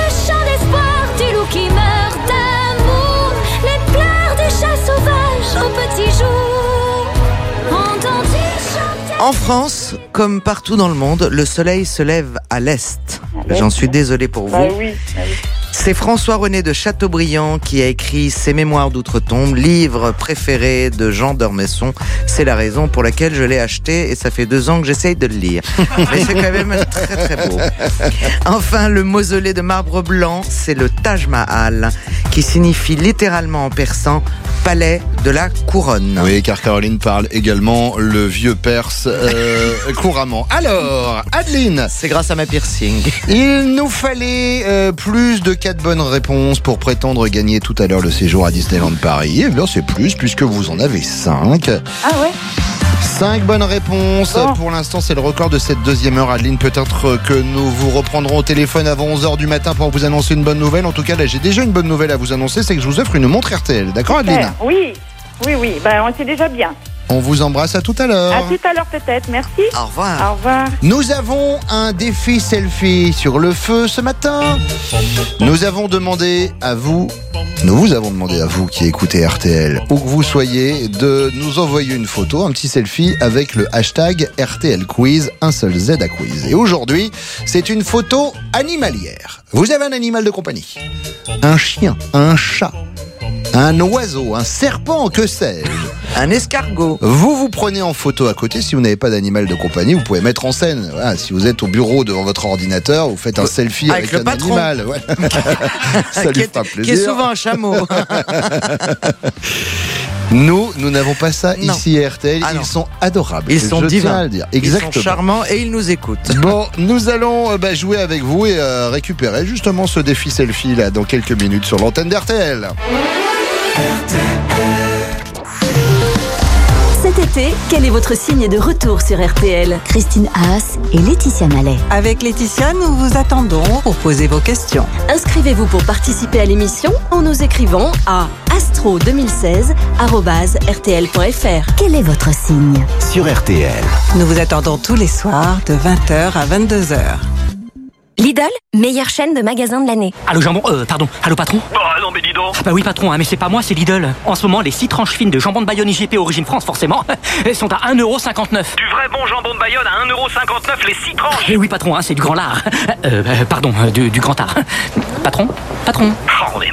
En France, comme partout dans le monde, le soleil se lève à l'est. J'en suis désolé pour vous. Bah oui, bah oui. C'est François-René de Chateaubriand qui a écrit Ses mémoires d'outre-tombe, livre préféré de Jean d'Ormesson. C'est la raison pour laquelle je l'ai acheté et ça fait deux ans que j'essaye de le lire. Mais c'est quand même très très beau. Enfin, le mausolée de marbre blanc, c'est le Taj Mahal, qui signifie littéralement en persan palais de la couronne. Oui, car Caroline parle également le vieux perse euh, couramment. Alors, Adeline. C'est grâce à ma piercing. Il nous fallait euh, plus de 4 bonnes réponses pour prétendre gagner tout à l'heure le séjour à Disneyland Paris. Eh bien, c'est plus puisque vous en avez 5. Ah ouais? 5 bonnes réponses. Bon. Pour l'instant, c'est le record de cette deuxième heure. Adeline, peut-être que nous vous reprendrons au téléphone avant 11h du matin pour vous annoncer une bonne nouvelle. En tout cas, là, j'ai déjà une bonne nouvelle à vous annoncer, c'est que je vous offre une montre RTL. D'accord, Adeline? Oui, oui, oui. Ben, c'est déjà bien. On vous embrasse à tout à l'heure. À tout à l'heure peut-être. Merci. Au revoir. Au revoir. Nous avons un défi selfie sur le feu ce matin. Nous avons demandé à vous, nous vous avons demandé à vous qui écoutez RTL, où que vous soyez, de nous envoyer une photo, un petit selfie avec le hashtag RTL Quiz, un seul Z à quiz. Et aujourd'hui, c'est une photo animalière. Vous avez un animal de compagnie, un chien, un chat, un oiseau, un serpent, que sais-je Un escargot. vous vous prenez en photo à côté. Si vous n'avez pas d'animal de compagnie, vous pouvez mettre en scène. Voilà, si vous êtes au bureau devant votre ordinateur, vous faites un selfie Avec avec, le un patron. animal. Ça qui, lui est, fera qui est plaisir. souvent un chameau. Nous, nous n'avons pas ça Non. ici à RTL. Ah ils sont adorables. Ils sont Je tiens divins. à le dire. Ils Exactement. sont charmants et ils nous écoutent. Bon, nous allons euh, bah, jouer avec vous et euh, récupérer justement ce défi selfie là dans quelques minutes sur l'antenne d'RTL. Cet été, quel est votre signe de retour sur RTL Christine Haas et Laetitia Mallet. Avec Laetitia, nous vous attendons pour poser vos questions. Inscrivez-vous pour participer à l'émission en nous écrivant à astro2016.rtl.fr. Quel est votre signe? Sur RTL. Nous vous attendons tous les soirs de 20h à 22h. Lidl, meilleure chaîne de magasins de l'année. Allô jambon, euh, pardon, allô patron Oh non, mais dis donc Ah bah oui patron, hein, mais c'est pas moi, c'est Lidl. En ce moment, les 6 tranches fines de jambon de Bayonne IGP Origine France, forcément, elles sont à 1,59€. Du vrai bon jambon de Bayonne à 1,59€ les 6 tranches Eh oui patron, hein, c'est du grand lard. Euh, euh, pardon, euh, du, du grand art. Patron Patron Oh, on est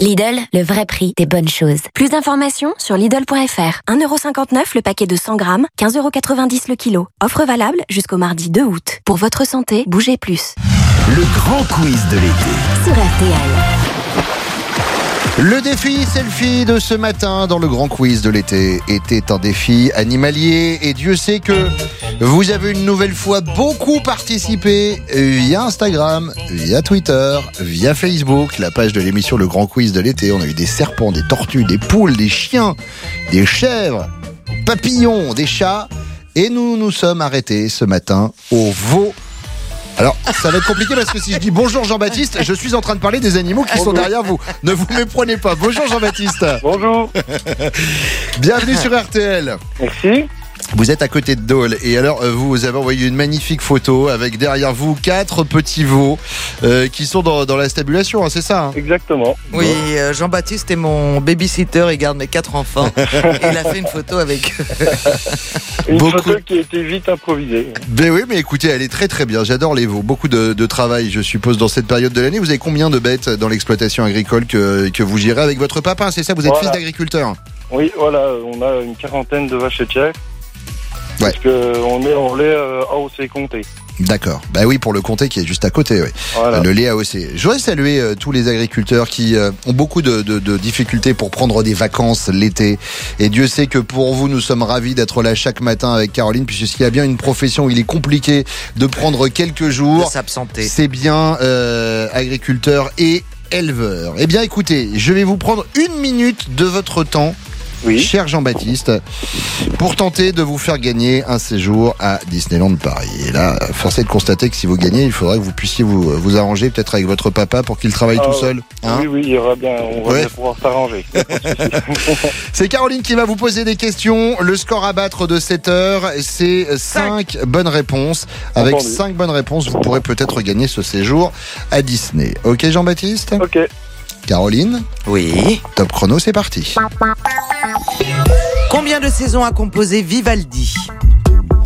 Lidl, le vrai prix des bonnes choses. Plus d'informations sur Lidl.fr. 1,59€ le paquet de 100 grammes, 15,90€ le kilo. Offre valable jusqu'au mardi 2 août. Pour votre santé, bougez plus. Le grand quiz de l'été. Sur RTL. Le défi selfie de ce matin dans le grand quiz de l'été était un défi animalier et Dieu sait que vous avez une nouvelle fois beaucoup participé via Instagram, via Twitter, via Facebook, la page de l'émission Le Grand Quiz de l'été. On a eu des serpents, des tortues, des poules, des chiens, des chèvres, papillons, des chats et nous nous sommes arrêtés ce matin au veau alors, ça va être compliqué parce que si je dis bonjour Jean-Baptiste, je suis en train de parler des animaux qui sont derrière vous. Ne vous méprenez pas. Bonjour Jean-Baptiste. Bonjour. Bienvenue sur RTL. Merci. Vous êtes à côté de Dole et alors euh, vous avez envoyé une magnifique photo avec derrière vous quatre petits veaux euh, qui sont dans, dans la stabulation, hein, c'est ça hein Exactement. Oui, euh, Jean-Baptiste est mon babysitter, il garde mes quatre enfants. Et il a fait une photo avec eux. Une Beaucoup. photo qui a été vite improvisée. Ben oui, mais écoutez, elle est très très bien. J'adore les veaux. Beaucoup de, de travail, je suppose, dans cette période de l'année. Vous avez combien de bêtes dans l'exploitation agricole que, que vous gérez avec votre papa C'est ça? Vous êtes Voilà. fils d'agriculteur Oui, voilà, on a une quarantaine de vaches laitières. Ouais. Parce qu'on est en lait euh, AOC compté. D'accord. Bah oui, pour le comté qui est juste à côté, oui. Voilà. Le lait AOC. Je voudrais saluer euh, tous les agriculteurs qui euh, ont beaucoup de, de- de difficultés pour prendre des vacances l'été. Et Dieu sait que pour vous, nous sommes ravis d'être là chaque matin avec Caroline, puisqu'il y a bien une profession où il est compliqué de prendre quelques De jours. s'absenter. C'est bien euh, agriculteur et éleveur. Eh bien, écoutez, je vais vous prendre une minute de votre temps. Cher Jean-Baptiste, pour tenter de vous faire gagner un séjour à Disneyland Paris. Et là, force est de constater que si vous gagnez, il faudrait que vous puissiez vous, vous arranger peut-être avec votre papa pour qu'il travaille Ah, tout seul. hein. oui, oui, il y aura bien, on va Ouais. bien pouvoir s'arranger. C'est Caroline qui va vous poser des questions. Le score à battre de cette heure, c'est 5 bonnes réponses. Avec Entendu. 5 bonnes réponses, vous pourrez peut-être gagner ce séjour à Disney. Ok Jean-Baptiste? Ok. Caroline Oui. Top chrono, c'est parti. Combien de saisons a composé Vivaldi?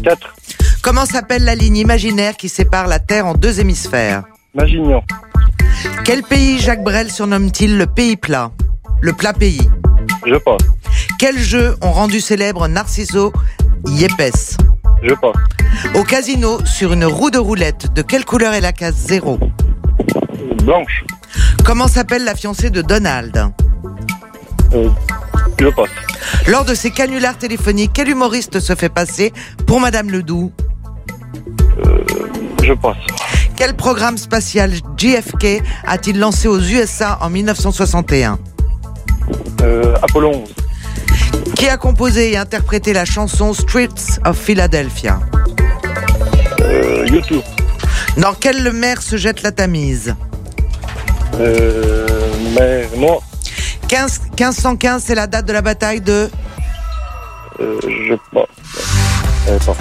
4. Comment s'appelle la ligne imaginaire qui sépare la Terre en deux hémisphères? Matignon. Quel pays Jacques Brel surnomme-t-il le pays plat? Le plat pays. Je passe. Quels jeux ont rendu célèbre Narciso Yepes? Je passe. Au casino, sur une roue de roulette, de quelle couleur est la case 0 Blanche. Comment s'appelle la fiancée de Donald Euh, Je passe. Lors de ces canulars téléphoniques, quel humoriste se fait passer pour Madame Ledoux? Je passe. Quel programme spatial JFK a-t-il lancé aux USA en 1961 Euh, Apollon 11. Qui a composé et interprété la chanson Streets of Philadelphia? Euh, YouTube. Dans quelle mer se jette la Tamise? Euh, mais non. 15, 1515, c'est la date de la bataille de... Euh, je. Euh, pas.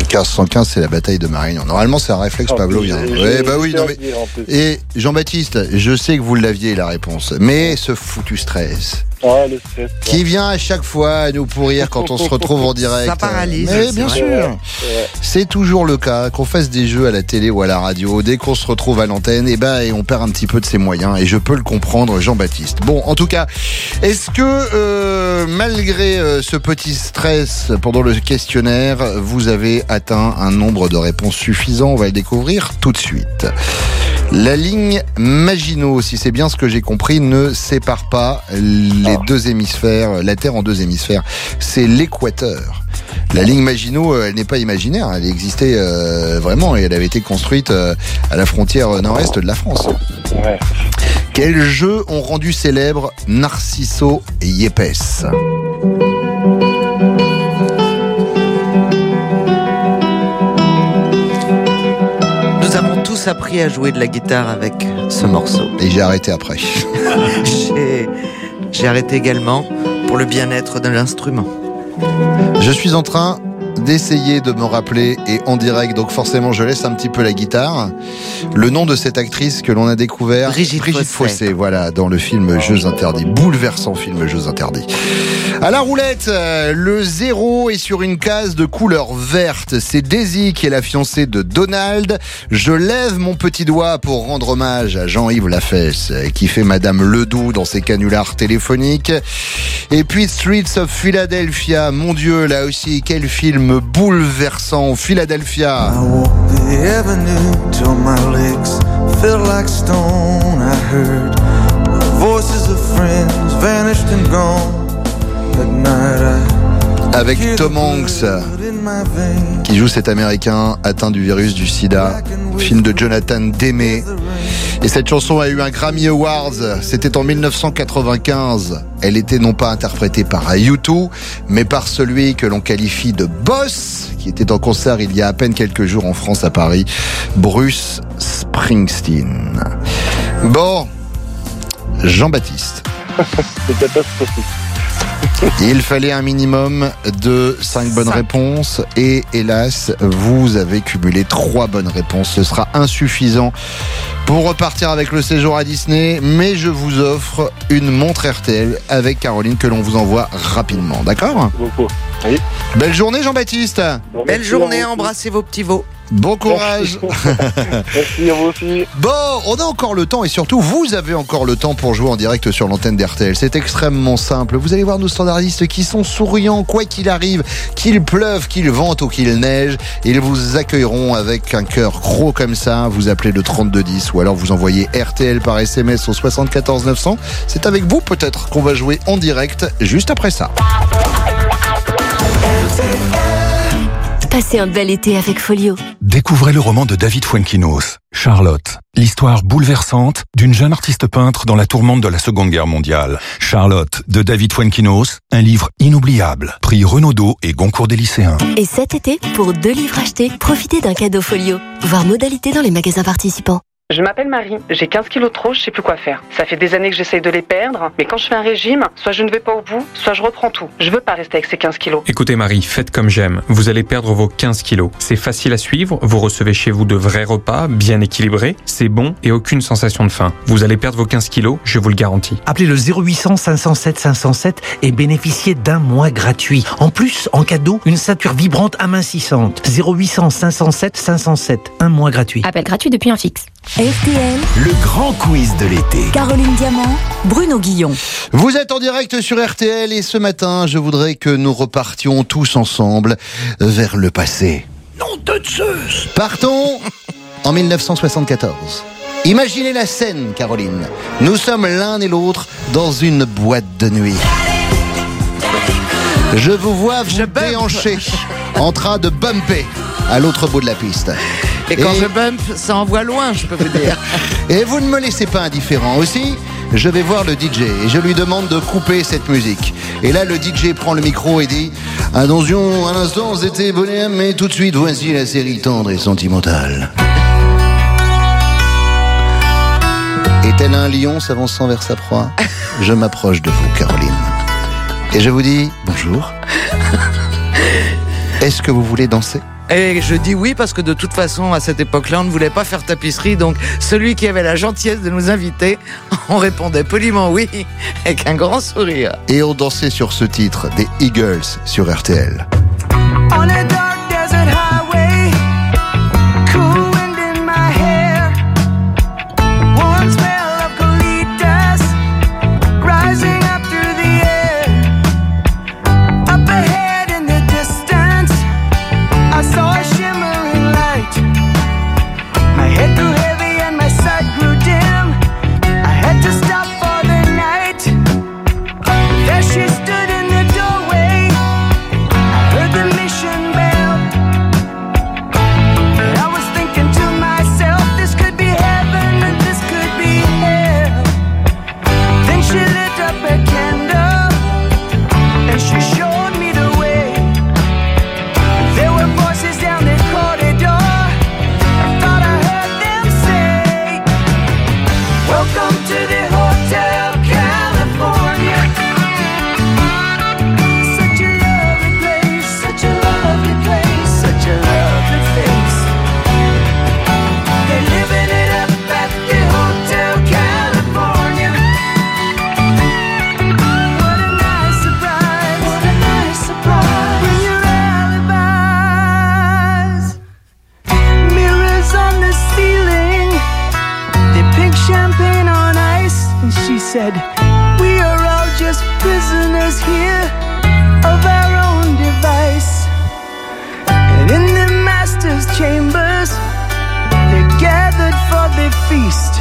1515, c'est la bataille de Marignan. Normalement, c'est un réflexe, Ah, Pablo. Ouais, j'ai- bah oui, non, mais-. Et Jean-Baptiste, je sais que vous l'aviez la réponse, mais ce foutu stress. Le stress. Qui vient à chaque fois à nous pourrir quand on se retrouve en direct. Ça paralyse, Mais c'est bien vrai. sûr. Ouais, ouais. C'est toujours le cas, qu'on fasse des jeux à la télé ou à la radio, dès qu'on se retrouve à l'antenne, et ben, et on perd un petit peu de ses moyens, et je peux le comprendre, Jean-Baptiste. Bon, en tout cas, est-ce que, euh, malgré euh, ce petit stress pendant le questionnaire, vous avez atteint un nombre de réponses suffisant On va le découvrir tout de suite. La ligne Maginot, si c'est bien ce que j'ai compris, ne sépare pas les deux hémisphères, la Terre en deux hémisphères. C'est l'équateur. La ligne Maginot, euh, elle n'est pas imaginaire, elle existait euh, vraiment et elle avait été construite euh, à la frontière nord-est de la France. Ouais. Quels jeux ont rendu célèbre Narciso et Yepes? Tous appris à jouer de la guitare avec ce morceau. Et j'ai arrêté après. J'ai- J'ai arrêté également pour le bien-être de l'instrument. Je suis en train d'essayer de me rappeler et en direct, donc forcément je laisse un petit peu la guitare, le nom de cette actrice que l'on a découvert, Brigitte Fossé. Fossé, voilà, dans le film Jeux interdits, bouleversant film Jeux interdits. À la roulette, euh, le zéro est sur une case de couleur verte. C'est Daisy qui est la fiancée de Donald. Je lève mon petit doigt pour rendre hommage à Jean-Yves Lafesse, qui fait Madame Ledoux dans ses canulars téléphoniques. Et puis Streets of Philadelphia, mon Dieu, là aussi, quel film bouleversant, Philadelphia. Avec Tom Hanks. Qui joue cet Américain atteint du virus du sida, film de Jonathan Demme. Et cette chanson a eu un Grammy Awards, c'était en 1995. Elle était non pas interprétée par U2, mais par celui que l'on qualifie de boss, qui était en concert il y a à peine quelques jours en France à Paris, Bruce Springsteen. Bon, Jean-Baptiste. C'est catastrophique. Il fallait un minimum de 5 bonnes réponses et hélas, vous avez cumulé 3 bonnes réponses. Ce sera insuffisant pour repartir avec le séjour à Disney, mais je vous offre une montre RTL avec Caroline que l'on vous envoie rapidement. D'accord? Belle journée Jean-Baptiste Belle journée, embrassez vos petits veaux. Bon courage Merci à vous aussi. Bon, on a encore le temps et surtout vous avez encore le temps pour jouer en direct sur l'antenne d'RTL. C'est extrêmement simple. Vous allez voir nos standardistes qui sont souriants quoi qu'il arrive, qu'il pleuve, qu'il vente ou qu'il neige. Ils vous accueilleront avec un cœur gros comme ça. Vous appelez le 3210 ou alors vous envoyez RTL par SMS au 74 900. C'est avec vous peut-être qu'on va jouer en direct juste après ça. Passez un bel été avec Folio. Découvrez le roman de David Fuenquinos, Charlotte. L'histoire bouleversante d'une jeune artiste peintre dans la tourmente de la Seconde Guerre mondiale. Charlotte, de David Fuenquinos, un livre inoubliable. Prix Renaudot et Goncourt des lycéens. Et cet été, pour deux livres achetés, profitez d'un cadeau Folio. Voir modalité dans les magasins participants. Je m'appelle Marie, j'ai 15 kilos de trop, je sais plus quoi faire. Ça fait des années que j'essaye de les perdre, mais quand je fais un régime, soit je ne vais pas au bout, soit je reprends tout. Je veux pas rester avec ces 15 kilos. Écoutez Marie, faites comme j'aime. Vous allez perdre vos 15 kilos. C'est facile à suivre, vous recevez chez vous de vrais repas, bien équilibrés, c'est bon et aucune sensation de faim. Vous allez perdre vos 15 kilos, je vous le garantis. Appelez le 0800 507 507 et bénéficiez d'un mois gratuit. En plus, en cadeau, une ceinture vibrante amincissante. 0800 507 507, un mois gratuit. Appel gratuit depuis un fixe. RTL, le grand quiz de l'été. Caroline Diamant, Bruno Guillon. Vous êtes en direct sur RTL et ce matin, je voudrais que nous repartions tous ensemble vers le passé. Nom de Zeus Partons en 1974. Imaginez la scène, Caroline. Nous sommes l'un et l'autre dans une boîte de nuit. Je vous vois vous déhancher en train de bumper à l'autre bout de la piste. Et quand je bump, ça envoie loin, je peux vous dire. Et vous ne me laissez pas indifférent aussi. Je vais voir le DJ et je lui demande de couper cette musique. Et là, le DJ prend le micro et dit Attention, à l'instant, c'était bonhomme, mais tout de suite, voici la série tendre et sentimentale. Et tel un lion s'avançant vers sa proie, je m'approche de vous, Caroline. Et je vous dis bonjour. Est-ce que vous voulez danser? Et je dis oui parce que de toute façon, à cette époque-là, on ne voulait pas faire tapisserie. Donc, celui qui avait la gentillesse de nous inviter, on répondait poliment oui, avec un grand sourire. Et on dansait sur ce titre des Eagles sur RTL. On said, "We are all just prisoners here of our own device." And in the master's chambers, they're gathered for the feast.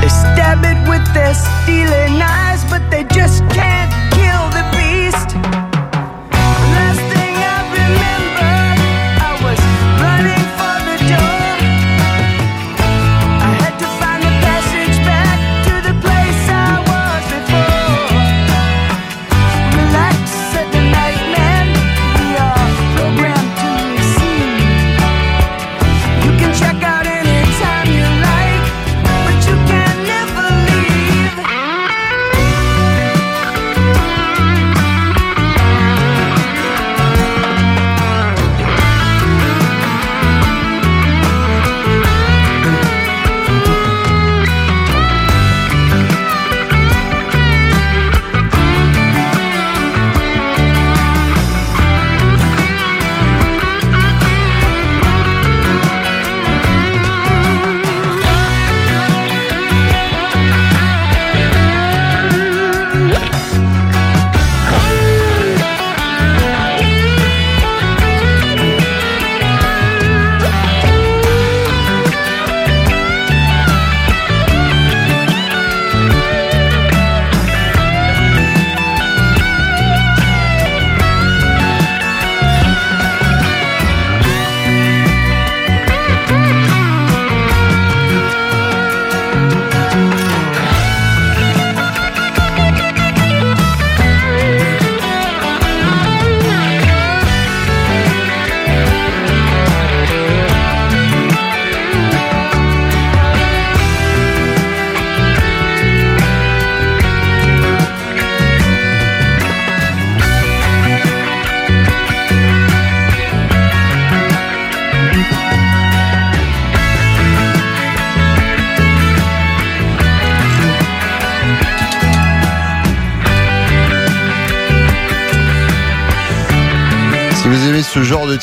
They stab it with their stealing eyes, but they just can't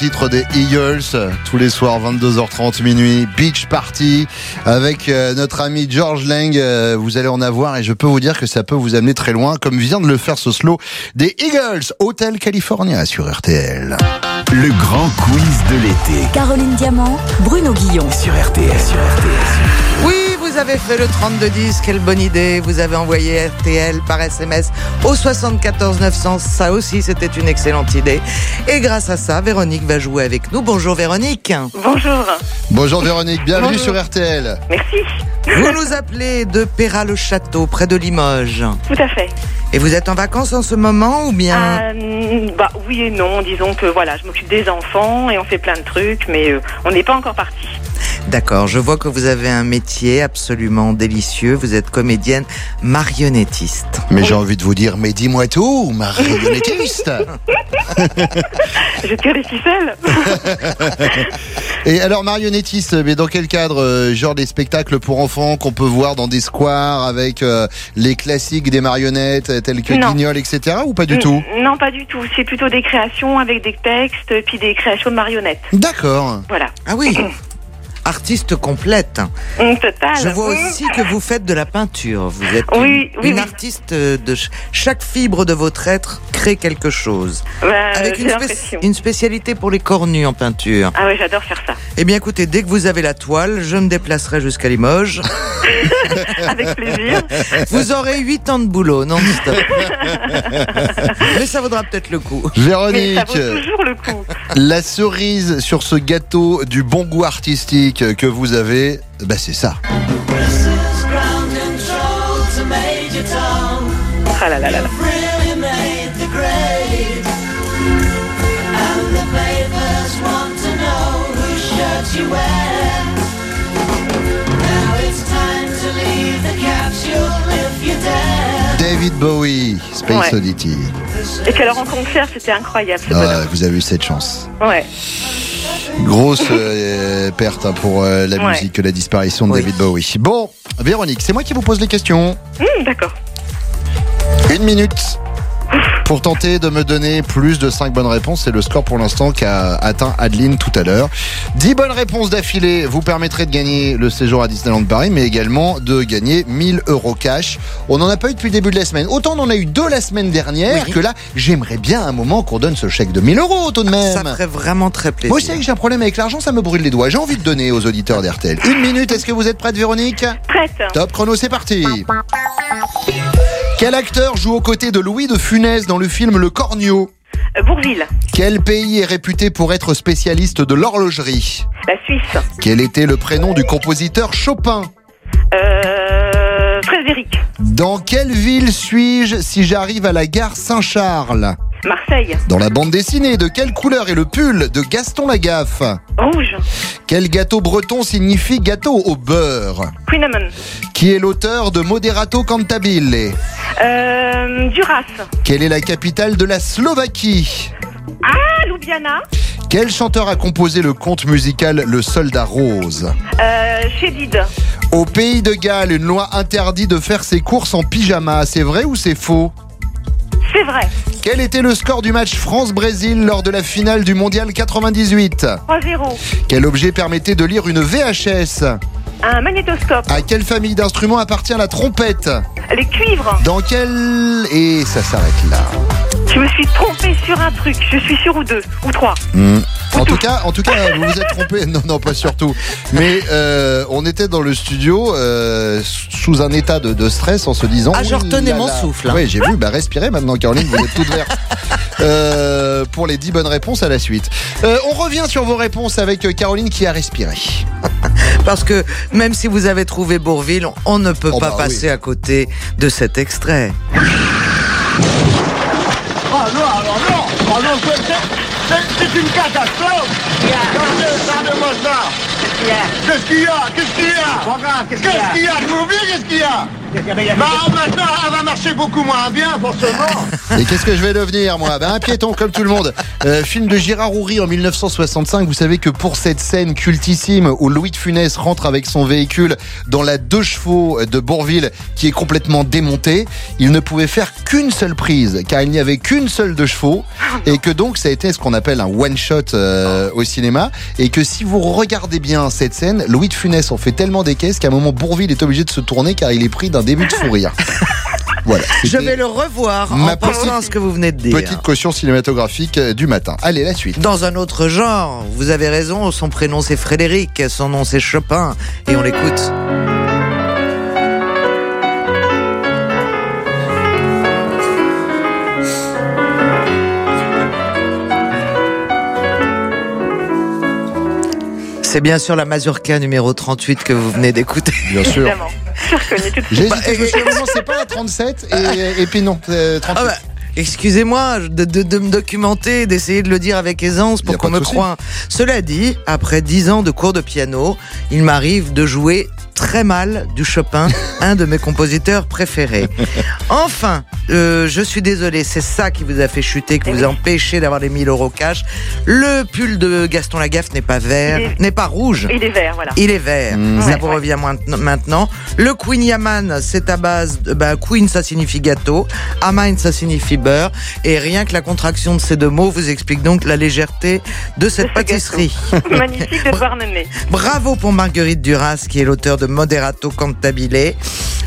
titre des Eagles, tous les soirs 22h30 minuit, Beach Party avec euh, notre ami George Lang, euh, vous allez en avoir et je peux vous dire que ça peut vous amener très loin comme vient de le faire ce slow des Eagles, Hotel California sur RTL. Le grand quiz de l'été. Caroline Diamant, Bruno Guillon. Sur RTL. Sur RTL. Oui, vous avez fait le 3210, quelle bonne idée. Vous avez envoyé RTL par SMS au 74 900. Ça aussi, c'était une excellente idée. Et grâce à ça, Véronique va jouer avec nous. Bonjour Véronique. Bonjour. Bonjour Véronique, bienvenue Bonjour. sur RTL. Merci. Vous nous appelez de Péra-le-Château, près de Limoges. Tout à fait. Et vous êtes en vacances en ce moment ou bien Euh, bah oui et non. Disons que voilà, je m'occupe des enfants et on fait plein de trucs, mais euh, on n'est pas encore parti. D'accord, je vois que vous avez un métier absolument délicieux. Vous êtes comédienne marionnettiste. Mais j'ai envie de vous dire, mais dis-moi tout, marionnettiste Je tire les ficelles. Et alors marionnettiste, mais dans quel cadre euh, Genre des spectacles pour enfants qu'on peut voir dans des squares avec euh, les classiques des marionnettes tels que Non. Guignol, etc. ou pas du tout Non, pas du tout. C'est plutôt des créations avec des textes, puis des créations de marionnettes. D'accord. Voilà. Ah oui Artiste complète. Mm, Total. Je vois Mm. aussi que vous faites de la peinture. Vous êtes Oui, une, oui, une oui. artiste de ch- chaque fibre de votre être crée quelque chose. Bah, Avec une, spé- l'impression. une spécialité pour les cornus en peinture. Ah ouais, j'adore faire ça. Eh bien écoutez, dès que vous avez la toile, je me déplacerai jusqu'à Limoges. Avec plaisir. Vous aurez 8 ans de boulot, non stop. Mais ça vaudra peut-être le coup. Véronique, Mais ça vaut toujours le coup. la cerise sur ce gâteau du bon goût artistique que vous avez, bah c'est ça. Ah là là là. David Bowie, Space Ouais. Oddity. Et alors en concert, c'était incroyable. ce Ah, vous avez eu cette chance. Ouais. Grosse euh, perte hein, pour euh, la Ouais. musique, la disparition de David Bowie. Bon, Véronique, c'est moi qui vous pose les questions. Hum, D'accord. Une minute pour tenter de me donner plus de 5 bonnes réponses. C'est le score pour l'instant qu'a atteint Adeline tout à l'heure. 10 bonnes réponses d'affilée vous permettraient de gagner le séjour à Disneyland Paris, mais également de gagner 1000 euros cash. On n'en a pas eu depuis le début de la semaine. Autant on en a eu deux la semaine dernière que là, j'aimerais bien un moment qu'on donne ce chèque de 1000 euros tout de même. Ça ferait vraiment très plaisir. Moi, je sais que j'ai un problème avec l'argent, ça me brûle les doigts. J'ai envie de donner aux auditeurs d'RTL. Une minute, est-ce que vous êtes prête, Véronique? Prête. Top chrono, c'est parti. Quel acteur joue aux côtés de Louis de Funès dans le film Le Cornio Bourville. Quel pays est réputé pour être spécialiste de l'horlogerie? La Suisse. Quel était le prénom du compositeur Chopin? Euh, Frédéric. Dans quelle ville suis-je si j'arrive à la gare Saint-Charles? Marseille. Dans la bande dessinée, de quelle couleur est le pull de Gaston Lagaffe Rouge. Quel gâteau breton signifie gâteau au beurre Queenaman. Qui est l'auteur de Moderato Cantabile Euh, Duras. Quelle est la capitale de la Slovaquie Ah, Ljubljana. Quel chanteur a composé le conte musical Le Soldat Rose Euh, Chédid. Au pays de Galles, une loi interdit de faire ses courses en pyjama. C'est vrai ou c'est faux C'est vrai. Quel était le score du match France-Brésil lors de la finale du Mondial 98 3-0. Quel objet permettait de lire une VHS Un magnétoscope. À quelle famille d'instruments appartient la trompette Les cuivres. Dans quel... Et ça s'arrête là. Je me suis trompée sur un truc. Je suis sûre ou deux. Ou trois. Hmm. En tout cas, en tout cas, vous vous êtes trompé. Non, non, pas surtout. Mais euh, on était dans le studio euh, sous un état de, de stress en se disant. Ah, je retenais mon souffle, hein. Oui, j'ai vu. Bah, respirez maintenant, Caroline. Vous êtes toute verte. Euh, pour les 10 bonnes réponses à la suite. Euh, on revient sur vos réponses avec Caroline qui a respiré. Parce que même si vous avez trouvé Bourville, on ne peut Oh pas bah passer à côté de cet extrait. Ah non, alors non. Ah non, c'est- c'est- c'est c'est une catastrophe. Regardez, regardez-moi ça. Qu'est-ce qu'il y a? Qu'est-ce qu'il y a? Qu'est-ce qu'il y a? Vous oubliez qu'est-ce qu'il y a. Bah maintenant, elle va marcher beaucoup moins bien, forcément Et qu'est-ce que je vais devenir, moi? Ben, Un piéton, comme tout le monde. Euh, film de Gérard Houry en 1965. Vous savez que pour cette scène cultissime où Louis de Funès rentre avec son véhicule dans la deux chevaux de Bourville qui est complètement démontée, il ne pouvait faire qu'une seule prise, car il n'y avait qu'une seule deux chevaux, et que donc ça a été ce qu'on appelle un one-shot euh, au cinéma, et que si vous regardez bien cette scène, Louis de Funès en fait tellement des caisses qu'à un moment Bourville est obligé de se tourner car il est pris d'un début de fou rire. Voilà. Je vais le revoir en pensant ce que vous venez de dire. Petite caution cinématographique euh, du matin. Allez, la suite. Dans un autre genre, vous avez raison, son prénom c'est Frédéric, son nom c'est Chopin, et on l'écoute. C'est bien sûr la Mazurka numéro 38 que vous venez d'écouter. Bien sûr. Évidemment. J'ai moment, c'est pas la 37 et, et puis non, euh, 38. Ah bah, Excusez-moi de, de- de me documenter, d'essayer de le dire avec aisance pour qu'on me croie. Cela dit, après dix ans de cours de piano, il m'arrive de jouer très mal du Chopin, un de mes compositeurs préférés. Enfin, euh, je suis désolé, c'est ça qui vous a fait chuter, qui vous a empêché d'avoir les 1000 euros cash. Le pull de Gaston Lagaffe n'est pas vert, n'est pas rouge. Il est vert, voilà. Il est vert. Mmh. Ça Ouais, vous ouais. revient maintenant-. Le Queen Yaman, c'est à base. de- bah, Queen, ça signifie gâteau. Aman, ça signifie beurre. Et rien que la contraction de ces deux mots vous explique donc la légèreté de cette ce pâtisserie. Magnifique de. Bravo pour Marguerite Duras, qui est l'auteur de Moderato Cantabile.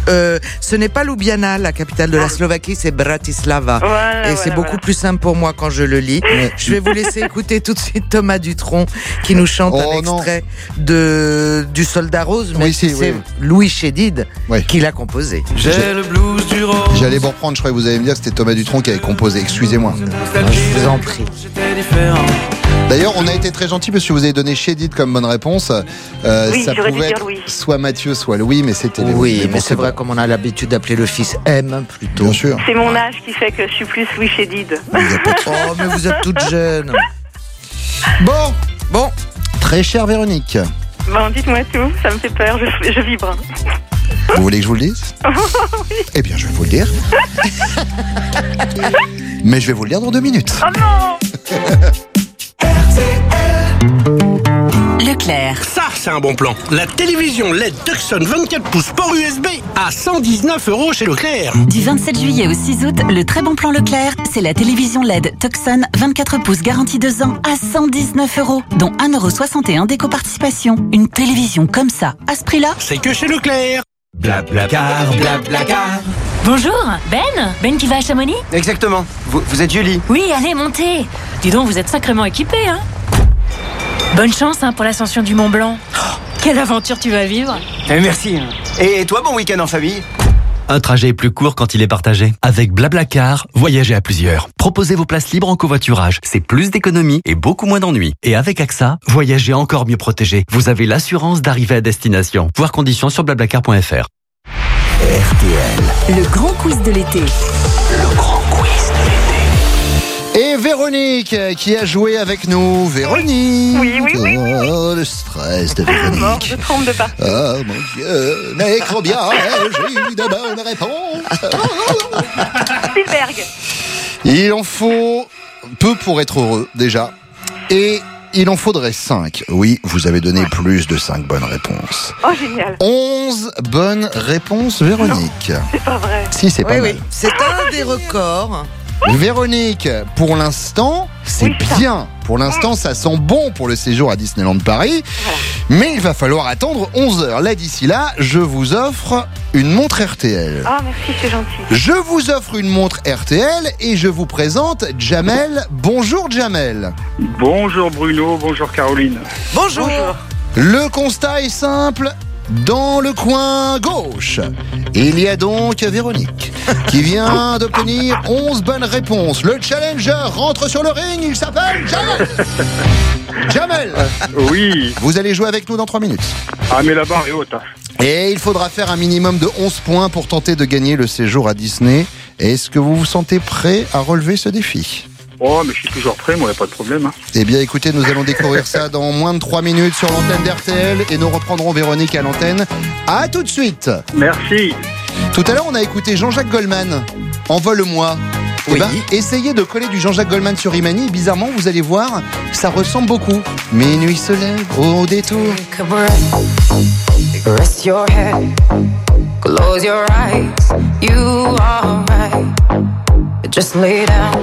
Euh, ce n'est pas Ljubljana, la capitale de la Slovaquie, c'est Bratislava. Voilà, Et c'est beaucoup voilà. plus simple pour moi quand je le lis. Je vais vous laisser écouter tout de suite Thomas Dutronc qui nous chante un Oh, non. extrait de, du Soldat Rose, mais Oui, si, c'est oui. Louis Chédid Oui. qui l'a composé. J'ai- J'allais vous reprendre, je croyais que vous allez me dire que c'était Thomas Dutronc qui avait composé. Excusez-moi. Je vous en prie. D'ailleurs, on a été très gentil parce que vous avez donné Chédid comme bonne réponse. Euh, Oui, ça pouvait dire être Louis. soit Mathieu, soit Louis, mais c'était Louis. Oui, bon, mais c'est vrai comme on a l'habitude d'appeler le fils M plutôt. Bien sûr. C'est mon âge qui fait que je suis plus Louis Chédid. Oh, mais vous êtes toute jeune. Bon, Bon, très chère Véronique, Bon, dites-moi tout, ça me fait peur, je, je vibre. vous voulez que je vous le dise Eh bien, je vais vous le dire. mais je vais vous le dire dans deux minutes. Oh non Leclerc. Ça, c'est un bon plan. La télévision LED Tucson 24 pouces port USB à 119 euros chez Leclerc. Du 27 juillet au 6 août, le très bon plan Leclerc, c'est la télévision LED Tucson 24 pouces garantie 2 ans à 119 euros, dont 1,61€ d'éco-participation. Une télévision comme ça, à ce prix-là C'est que chez Leclerc. Blablacar, blablacar. Bonjour, Ben Ben qui va à Chamonix Exactement. Vous, vous êtes Julie Oui, allez, montez Dis donc, vous êtes sacrément équipé, hein Bonne chance hein, pour l'ascension du Mont Blanc. Oh, quelle aventure tu vas vivre Eh, Merci. Et toi, bon week-end en famille Un trajet est plus court quand il est partagé. Avec Blablacar, voyagez à plusieurs. Proposez vos places libres en covoiturage. C'est plus d'économie et beaucoup moins d'ennuis. Et avec AXA, voyagez encore mieux protégé. Vous avez l'assurance d'arriver à destination. Voir conditions sur blablacar.fr. RTL. Le grand quiz de l'été. Le grand quiz de l'été. Et Véronique euh, qui a joué avec nous. Véronique Oui, oui, oui, oui, Oh, le stress de Mort, Véronique. je tremble de partout. Oh mon Dieu, mais combien j'ai eu de bonnes réponses Spielberg. Il en faut peu pour être heureux, déjà. Et il en faudrait 5. Oui, vous avez donné plus de 5 bonnes réponses. Oh, génial. 11 bonnes réponses, Véronique. C'est pas vrai. Si, c'est pas oui, mal. oui. C'est un des records. Véronique, pour l'instant, c'est bien. Pour l'instant, ça sent bon pour le séjour à Disneyland Paris. Mais il va falloir attendre 11 heures. Là, d'ici là, je vous offre une montre RTL. Ah, merci, c'est gentil. Je vous offre une montre RTL et je vous présente Jamel. Bonjour Jamel. Bonjour Bruno, bonjour Caroline. Bonjour. Le constat est simple. Dans le coin gauche, il y a donc Véronique qui vient d'obtenir 11 bonnes réponses. Le challenger rentre sur le ring, il s'appelle Jamel. Jamel, Oui. vous allez jouer avec nous dans 3 minutes. Ah mais la barre est haute. hein. Et il faudra faire un minimum de 11 points pour tenter de gagner le séjour à Disney. Est-ce que vous vous sentez prêt à relever ce défi? Oh mais je suis toujours prêt, moi y a pas de problème. hein. Eh bien écoutez, nous allons découvrir ça dans moins de 3 minutes sur l'antenne d'RTL et nous reprendrons Véronique à l'antenne. À tout de suite Merci. Tout à l'heure on a écouté Jean-Jacques Goldman, Envole-moi. Eh ben, essayez de coller du Jean-Jacques Goldman sur Imani, bizarrement vous allez voir, ça ressemble beaucoup. Minuit se lève au détour. Rest your head, close your eyes. You are right. Just lay down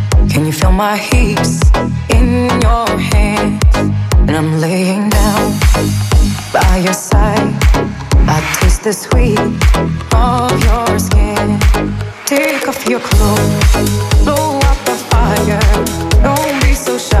Can you feel my hips in your hands? And I'm laying down by your side. I taste the sweet of your skin. Take off your clothes, blow out the fire. Don't be so shy.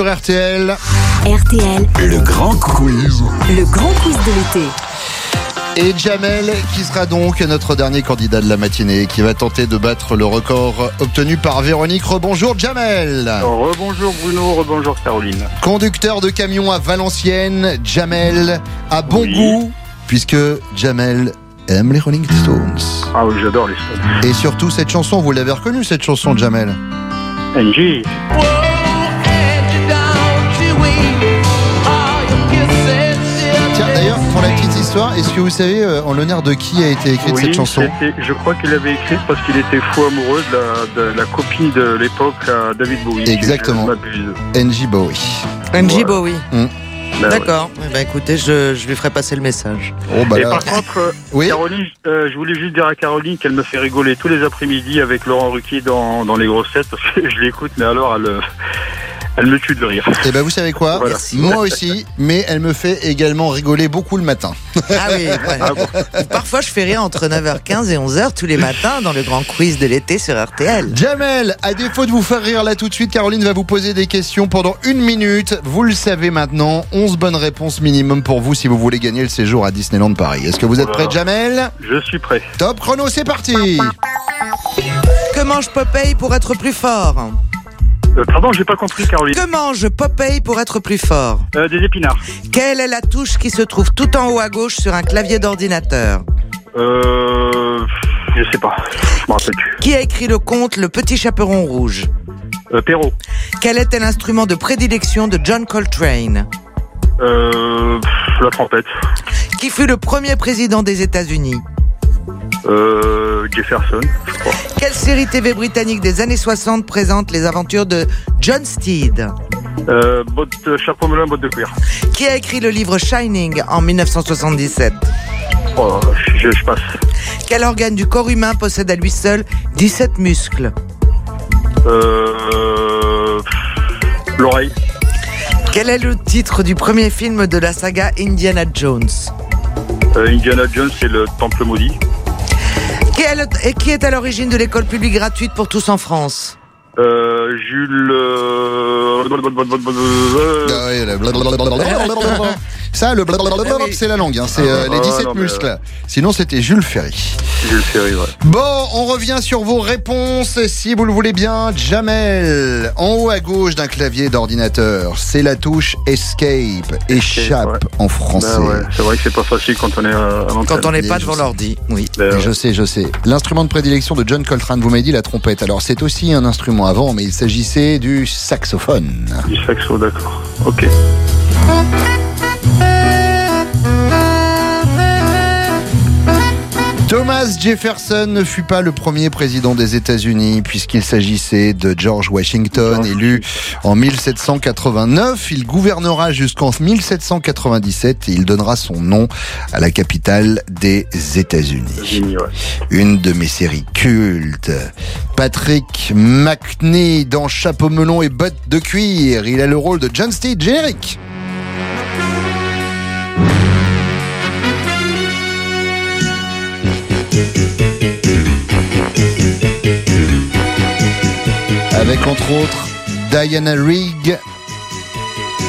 Sur RTL. RTL, Le grand quiz. le grand quiz de l'été. Et Jamel, qui sera donc notre dernier candidat de la matinée, qui va tenter de battre le record obtenu par Véronique. Rebonjour Jamel. Rebonjour Bruno, rebonjour Caroline. Conducteur de camion à Valenciennes, Jamel a bon goût, puisque Jamel aime les Rolling Stones. Ah oui, j'adore les Stones. Et surtout cette chanson, vous l'avez reconnue cette chanson, Jamel? NG. Histoire, est-ce que vous savez euh, en l'honneur de qui a été écrite Oui, cette chanson je crois qu'il l'avait écrite parce qu'il était fou amoureux de la, de la copine de l'époque, à David Bowie. Exactement. NJ Bowie. NJ Bowie. Hmm. Ben D'accord. Eh ben, écoutez, je, je lui ferai passer le message. Oh, bah Et là- par contre, euh, Caroline, euh, je voulais juste dire à Caroline qu'elle me fait rigoler tous les après-midi avec Laurent Ruquier dans, dans les grosses têtes parce que je l'écoute, mais alors elle, elle me tue de rire. Eh ben vous savez quoi Voilà. Moi aussi, mais elle me fait également rigoler beaucoup le matin. Ah oui, ouais. Parfois, je fais rire entre 9h15 et 11h tous les matins dans le grand quiz de l'été sur RTL. Jamel, à défaut de vous faire rire là tout de suite, Caroline va vous poser des questions pendant une minute. Vous le savez maintenant, 11 bonnes réponses minimum pour vous si vous voulez gagner le séjour à Disneyland Paris. Est-ce que vous êtes Voilà. prêt, Jamel? Je suis prêt. Top chrono, c'est parti Que mange Popeye pour être plus fort? Euh, pardon, j'ai pas compris, Caroline. Que mange Popeye pour être plus fort? Euh, des épinards. Quelle est la touche qui se trouve tout en haut à gauche sur un clavier d'ordinateur? Euh, je sais pas. Je rappelle plus. Qui a écrit le conte Le Petit Chaperon Rouge? Euh, Perrault. Quel était l'instrument de prédilection de John Coltrane? Euh, pff, la trompette. Qui fut le premier président des États-Unis? Euh, Jefferson, je crois. Quelle série TV britannique des années 60 présente les aventures de John Steed? Euh, botte, euh, chapeau melon, botte de cuir. Qui a écrit le livre Shining en 1977 Oh, je, je passe. Quel organe du corps humain possède à lui seul 17 muscles? Euh, l'oreille. Quel est le titre du premier film de la saga Indiana Jones? Euh, Indiana Jones, c'est le temple maudit. Qui est, le- et qui est à l'origine de l'école publique gratuite pour tous en France Euh, Jules. euh, Ah. Ça, le blablabla, c'est la langue, hein, c'est euh, les Ah, 17 non, mais, muscles. Sinon, c'était Jules Ferry. Jules Ferry, ouais. Bon, on revient sur vos réponses, si vous le voulez bien. Jamel, en haut à gauche d'un clavier d'ordinateur, c'est la touche Escape, échappe en français. Ben ouais, c'est vrai que c'est pas facile quand on est euh, à. Quand on n'est pas devant l'ordi, oui. Ben ouais. Je sais, je sais. L'instrument de prédilection de John Coltrane, vous m'avez dit la trompette. Alors c'est aussi un instrument avant, mais il s'agissait du saxophone. Du saxo, d'accord. Ok. Thomas Jefferson ne fut pas le premier président des États-Unis puisqu'il s'agissait de George Washington, élu en 1789. Il gouvernera jusqu'en 1797 et il donnera son nom à la capitale des États-Unis. Une de mes séries cultes. Patrick McNee dans Chapeau melon et bottes de cuir. Il a le rôle de John Steed, générique. Avec entre autres Diana Rigg.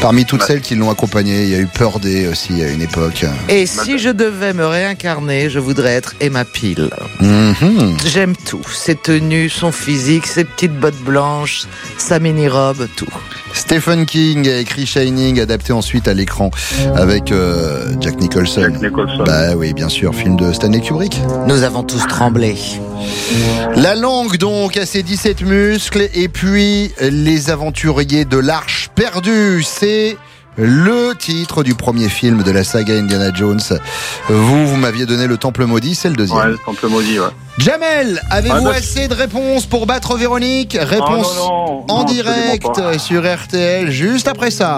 Parmi toutes celles qui l'ont accompagné, il y a eu Peur Day aussi à une époque. Et si je devais me réincarner, je voudrais être Emma Peel. Mhm. J'aime tout. Ses tenues, son physique, ses petites bottes blanches, sa mini-robe, tout. Stephen King a écrit Shining, adapté ensuite à l'écran avec euh, Jack Nicholson. Jack Nicholson. Bah oui, bien sûr, film de Stanley Kubrick. Nous avons tous tremblé. La langue donc a ses 17 muscles et puis les aventuriers de l'Arche perdue, c'est le titre du premier film de la saga Indiana Jones. Vous, vous m'aviez donné le Temple maudit, c'est le deuxième. Ouais, le temple maudit, ouais. Jamel, avez-vous Ah, assez de réponses pour battre Véronique? Réponse non, non, en non, direct sur RTL juste après ça.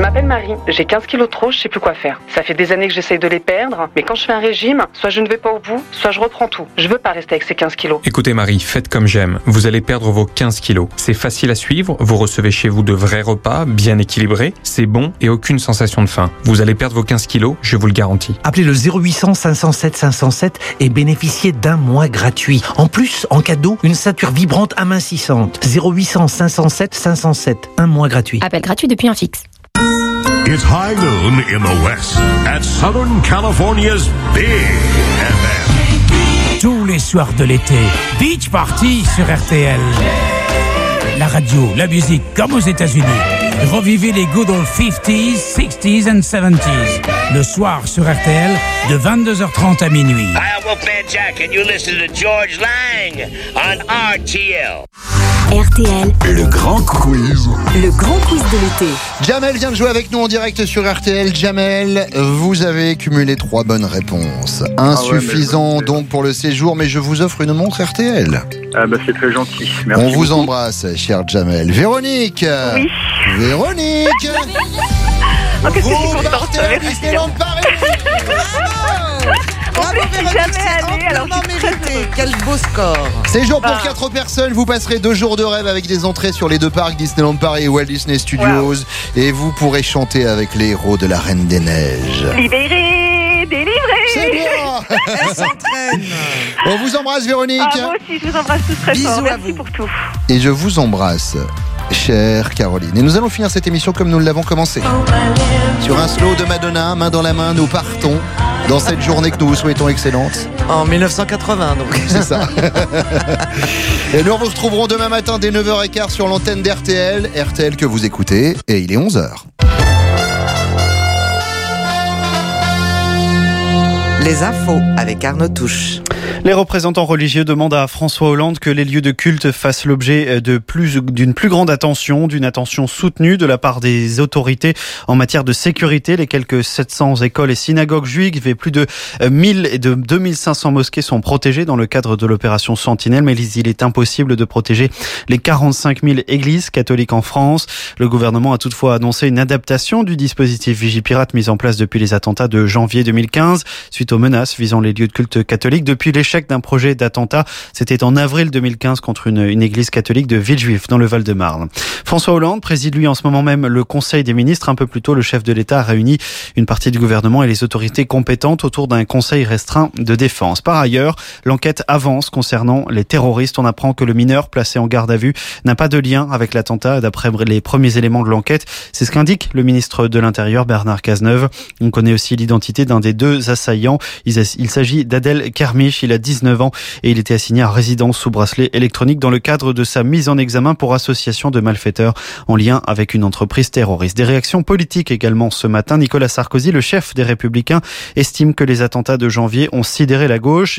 Je m'appelle Marie, j'ai 15 kilos de trop, je sais plus quoi faire. Ça fait des années que j'essaye de les perdre, mais quand je fais un régime, soit je ne vais pas au bout, soit je reprends tout. Je veux pas rester avec ces 15 kilos. Écoutez Marie, faites comme j'aime. Vous allez perdre vos 15 kilos. C'est facile à suivre, vous recevez chez vous de vrais repas, bien équilibrés, c'est bon et aucune sensation de faim. Vous allez perdre vos 15 kilos, je vous le garantis. Appelez le 0800 507 507 et bénéficiez d'un mois gratuit. En plus, en cadeau, une ceinture vibrante amincissante. 0800 507 507. Un mois gratuit. Appel gratuit depuis un fixe. It's high noon in the West at Southern California's Big FM. Tous les soirs de l'été, Beach Party sur RTL. La radio, la musique, comme aux États-Unis. Revivez les good old 50s, 60s and 70s. Le soir sur RTL, de 22h30 à minuit. Hi, Wolfman Jack, and you listen to George Lang on RTL. RTL, Le grand quiz. le grand quiz de l'été. Jamel vient de jouer avec nous en direct sur RTL. Jamel, vous avez cumulé trois bonnes réponses. Insuffisant donc pour le séjour, mais je vous offre une montre RTL. Ah, bah, c'est très gentil. Merci. On vous beaucoup. embrasse, cher Jamel. Véronique Oui. Véronique Oh, qu'est-ce que je suis contente, merci. Très heureuse. Quel beau score Séjour pour Bah. 4 personnes, vous passerez deux jours de rêve avec des entrées sur les deux parcs Disneyland Paris et Walt Disney Studios. Et vous pourrez chanter avec les héros de la Reine des Neiges. Libérée, délivrée. C'est Elle s'entraîne On vous embrasse Véronique Ah, moi aussi, je vous embrasse tous très Bisous fort. à Merci vous. pour tout. et je vous embrasse, chère Caroline. Et nous allons finir cette émission comme nous l'avons commencé. Sur un slow de Madonna, main dans la main, nous partons dans cette journée que nous vous souhaitons excellente. En 1980, donc. C'est ça. et nous vous retrouverons demain matin dès 9h15 sur l'antenne d'RTL. RTL que vous écoutez, et il est 11h. Les infos avec Arnaud Touche. Les représentants religieux demandent à François Hollande que les lieux de culte fassent l'objet de plus, d'une plus grande attention, d'une attention soutenue de la part des autorités en matière de sécurité. Les quelques 700 écoles et synagogues juives et plus de 1000 et de 2500 mosquées sont protégées dans le cadre de l'opération Sentinelle, mais il est impossible de protéger les 45 000 églises catholiques en France. Le gouvernement a toutefois annoncé une adaptation du dispositif Vigipirate mis en place depuis les attentats de janvier 2015 suite aux menaces visant les lieux de culte catholiques depuis l'échec d'un projet d'attentat. C'était en avril 2015 contre une, une église catholique de Villejuif dans le Val-de-Marne. François Hollande préside lui en ce moment même le Conseil des ministres. Un peu plus tôt, le chef de l'État a réuni une partie du gouvernement et les autorités compétentes autour d'un conseil restreint de défense. Par ailleurs, l'enquête avance concernant les terroristes. On apprend que le mineur placé en garde à vue n'a pas de lien avec l'attentat d'après les premiers éléments de l'enquête. C'est ce qu'indique le ministre de l'Intérieur Bernard Cazeneuve. On connaît aussi l'identité d'un des deux assaillants. Il s'agit d'Adel Kermiche. Il a 19 ans et il était assigné à résidence sous bracelet électronique dans le cadre de sa mise en examen pour association de malfaiteurs en lien avec une entreprise terroriste. Des réactions politiques également ce matin. Nicolas Sarkozy, le chef des Républicains, estime que les attentats de janvier ont sidéré la gauche,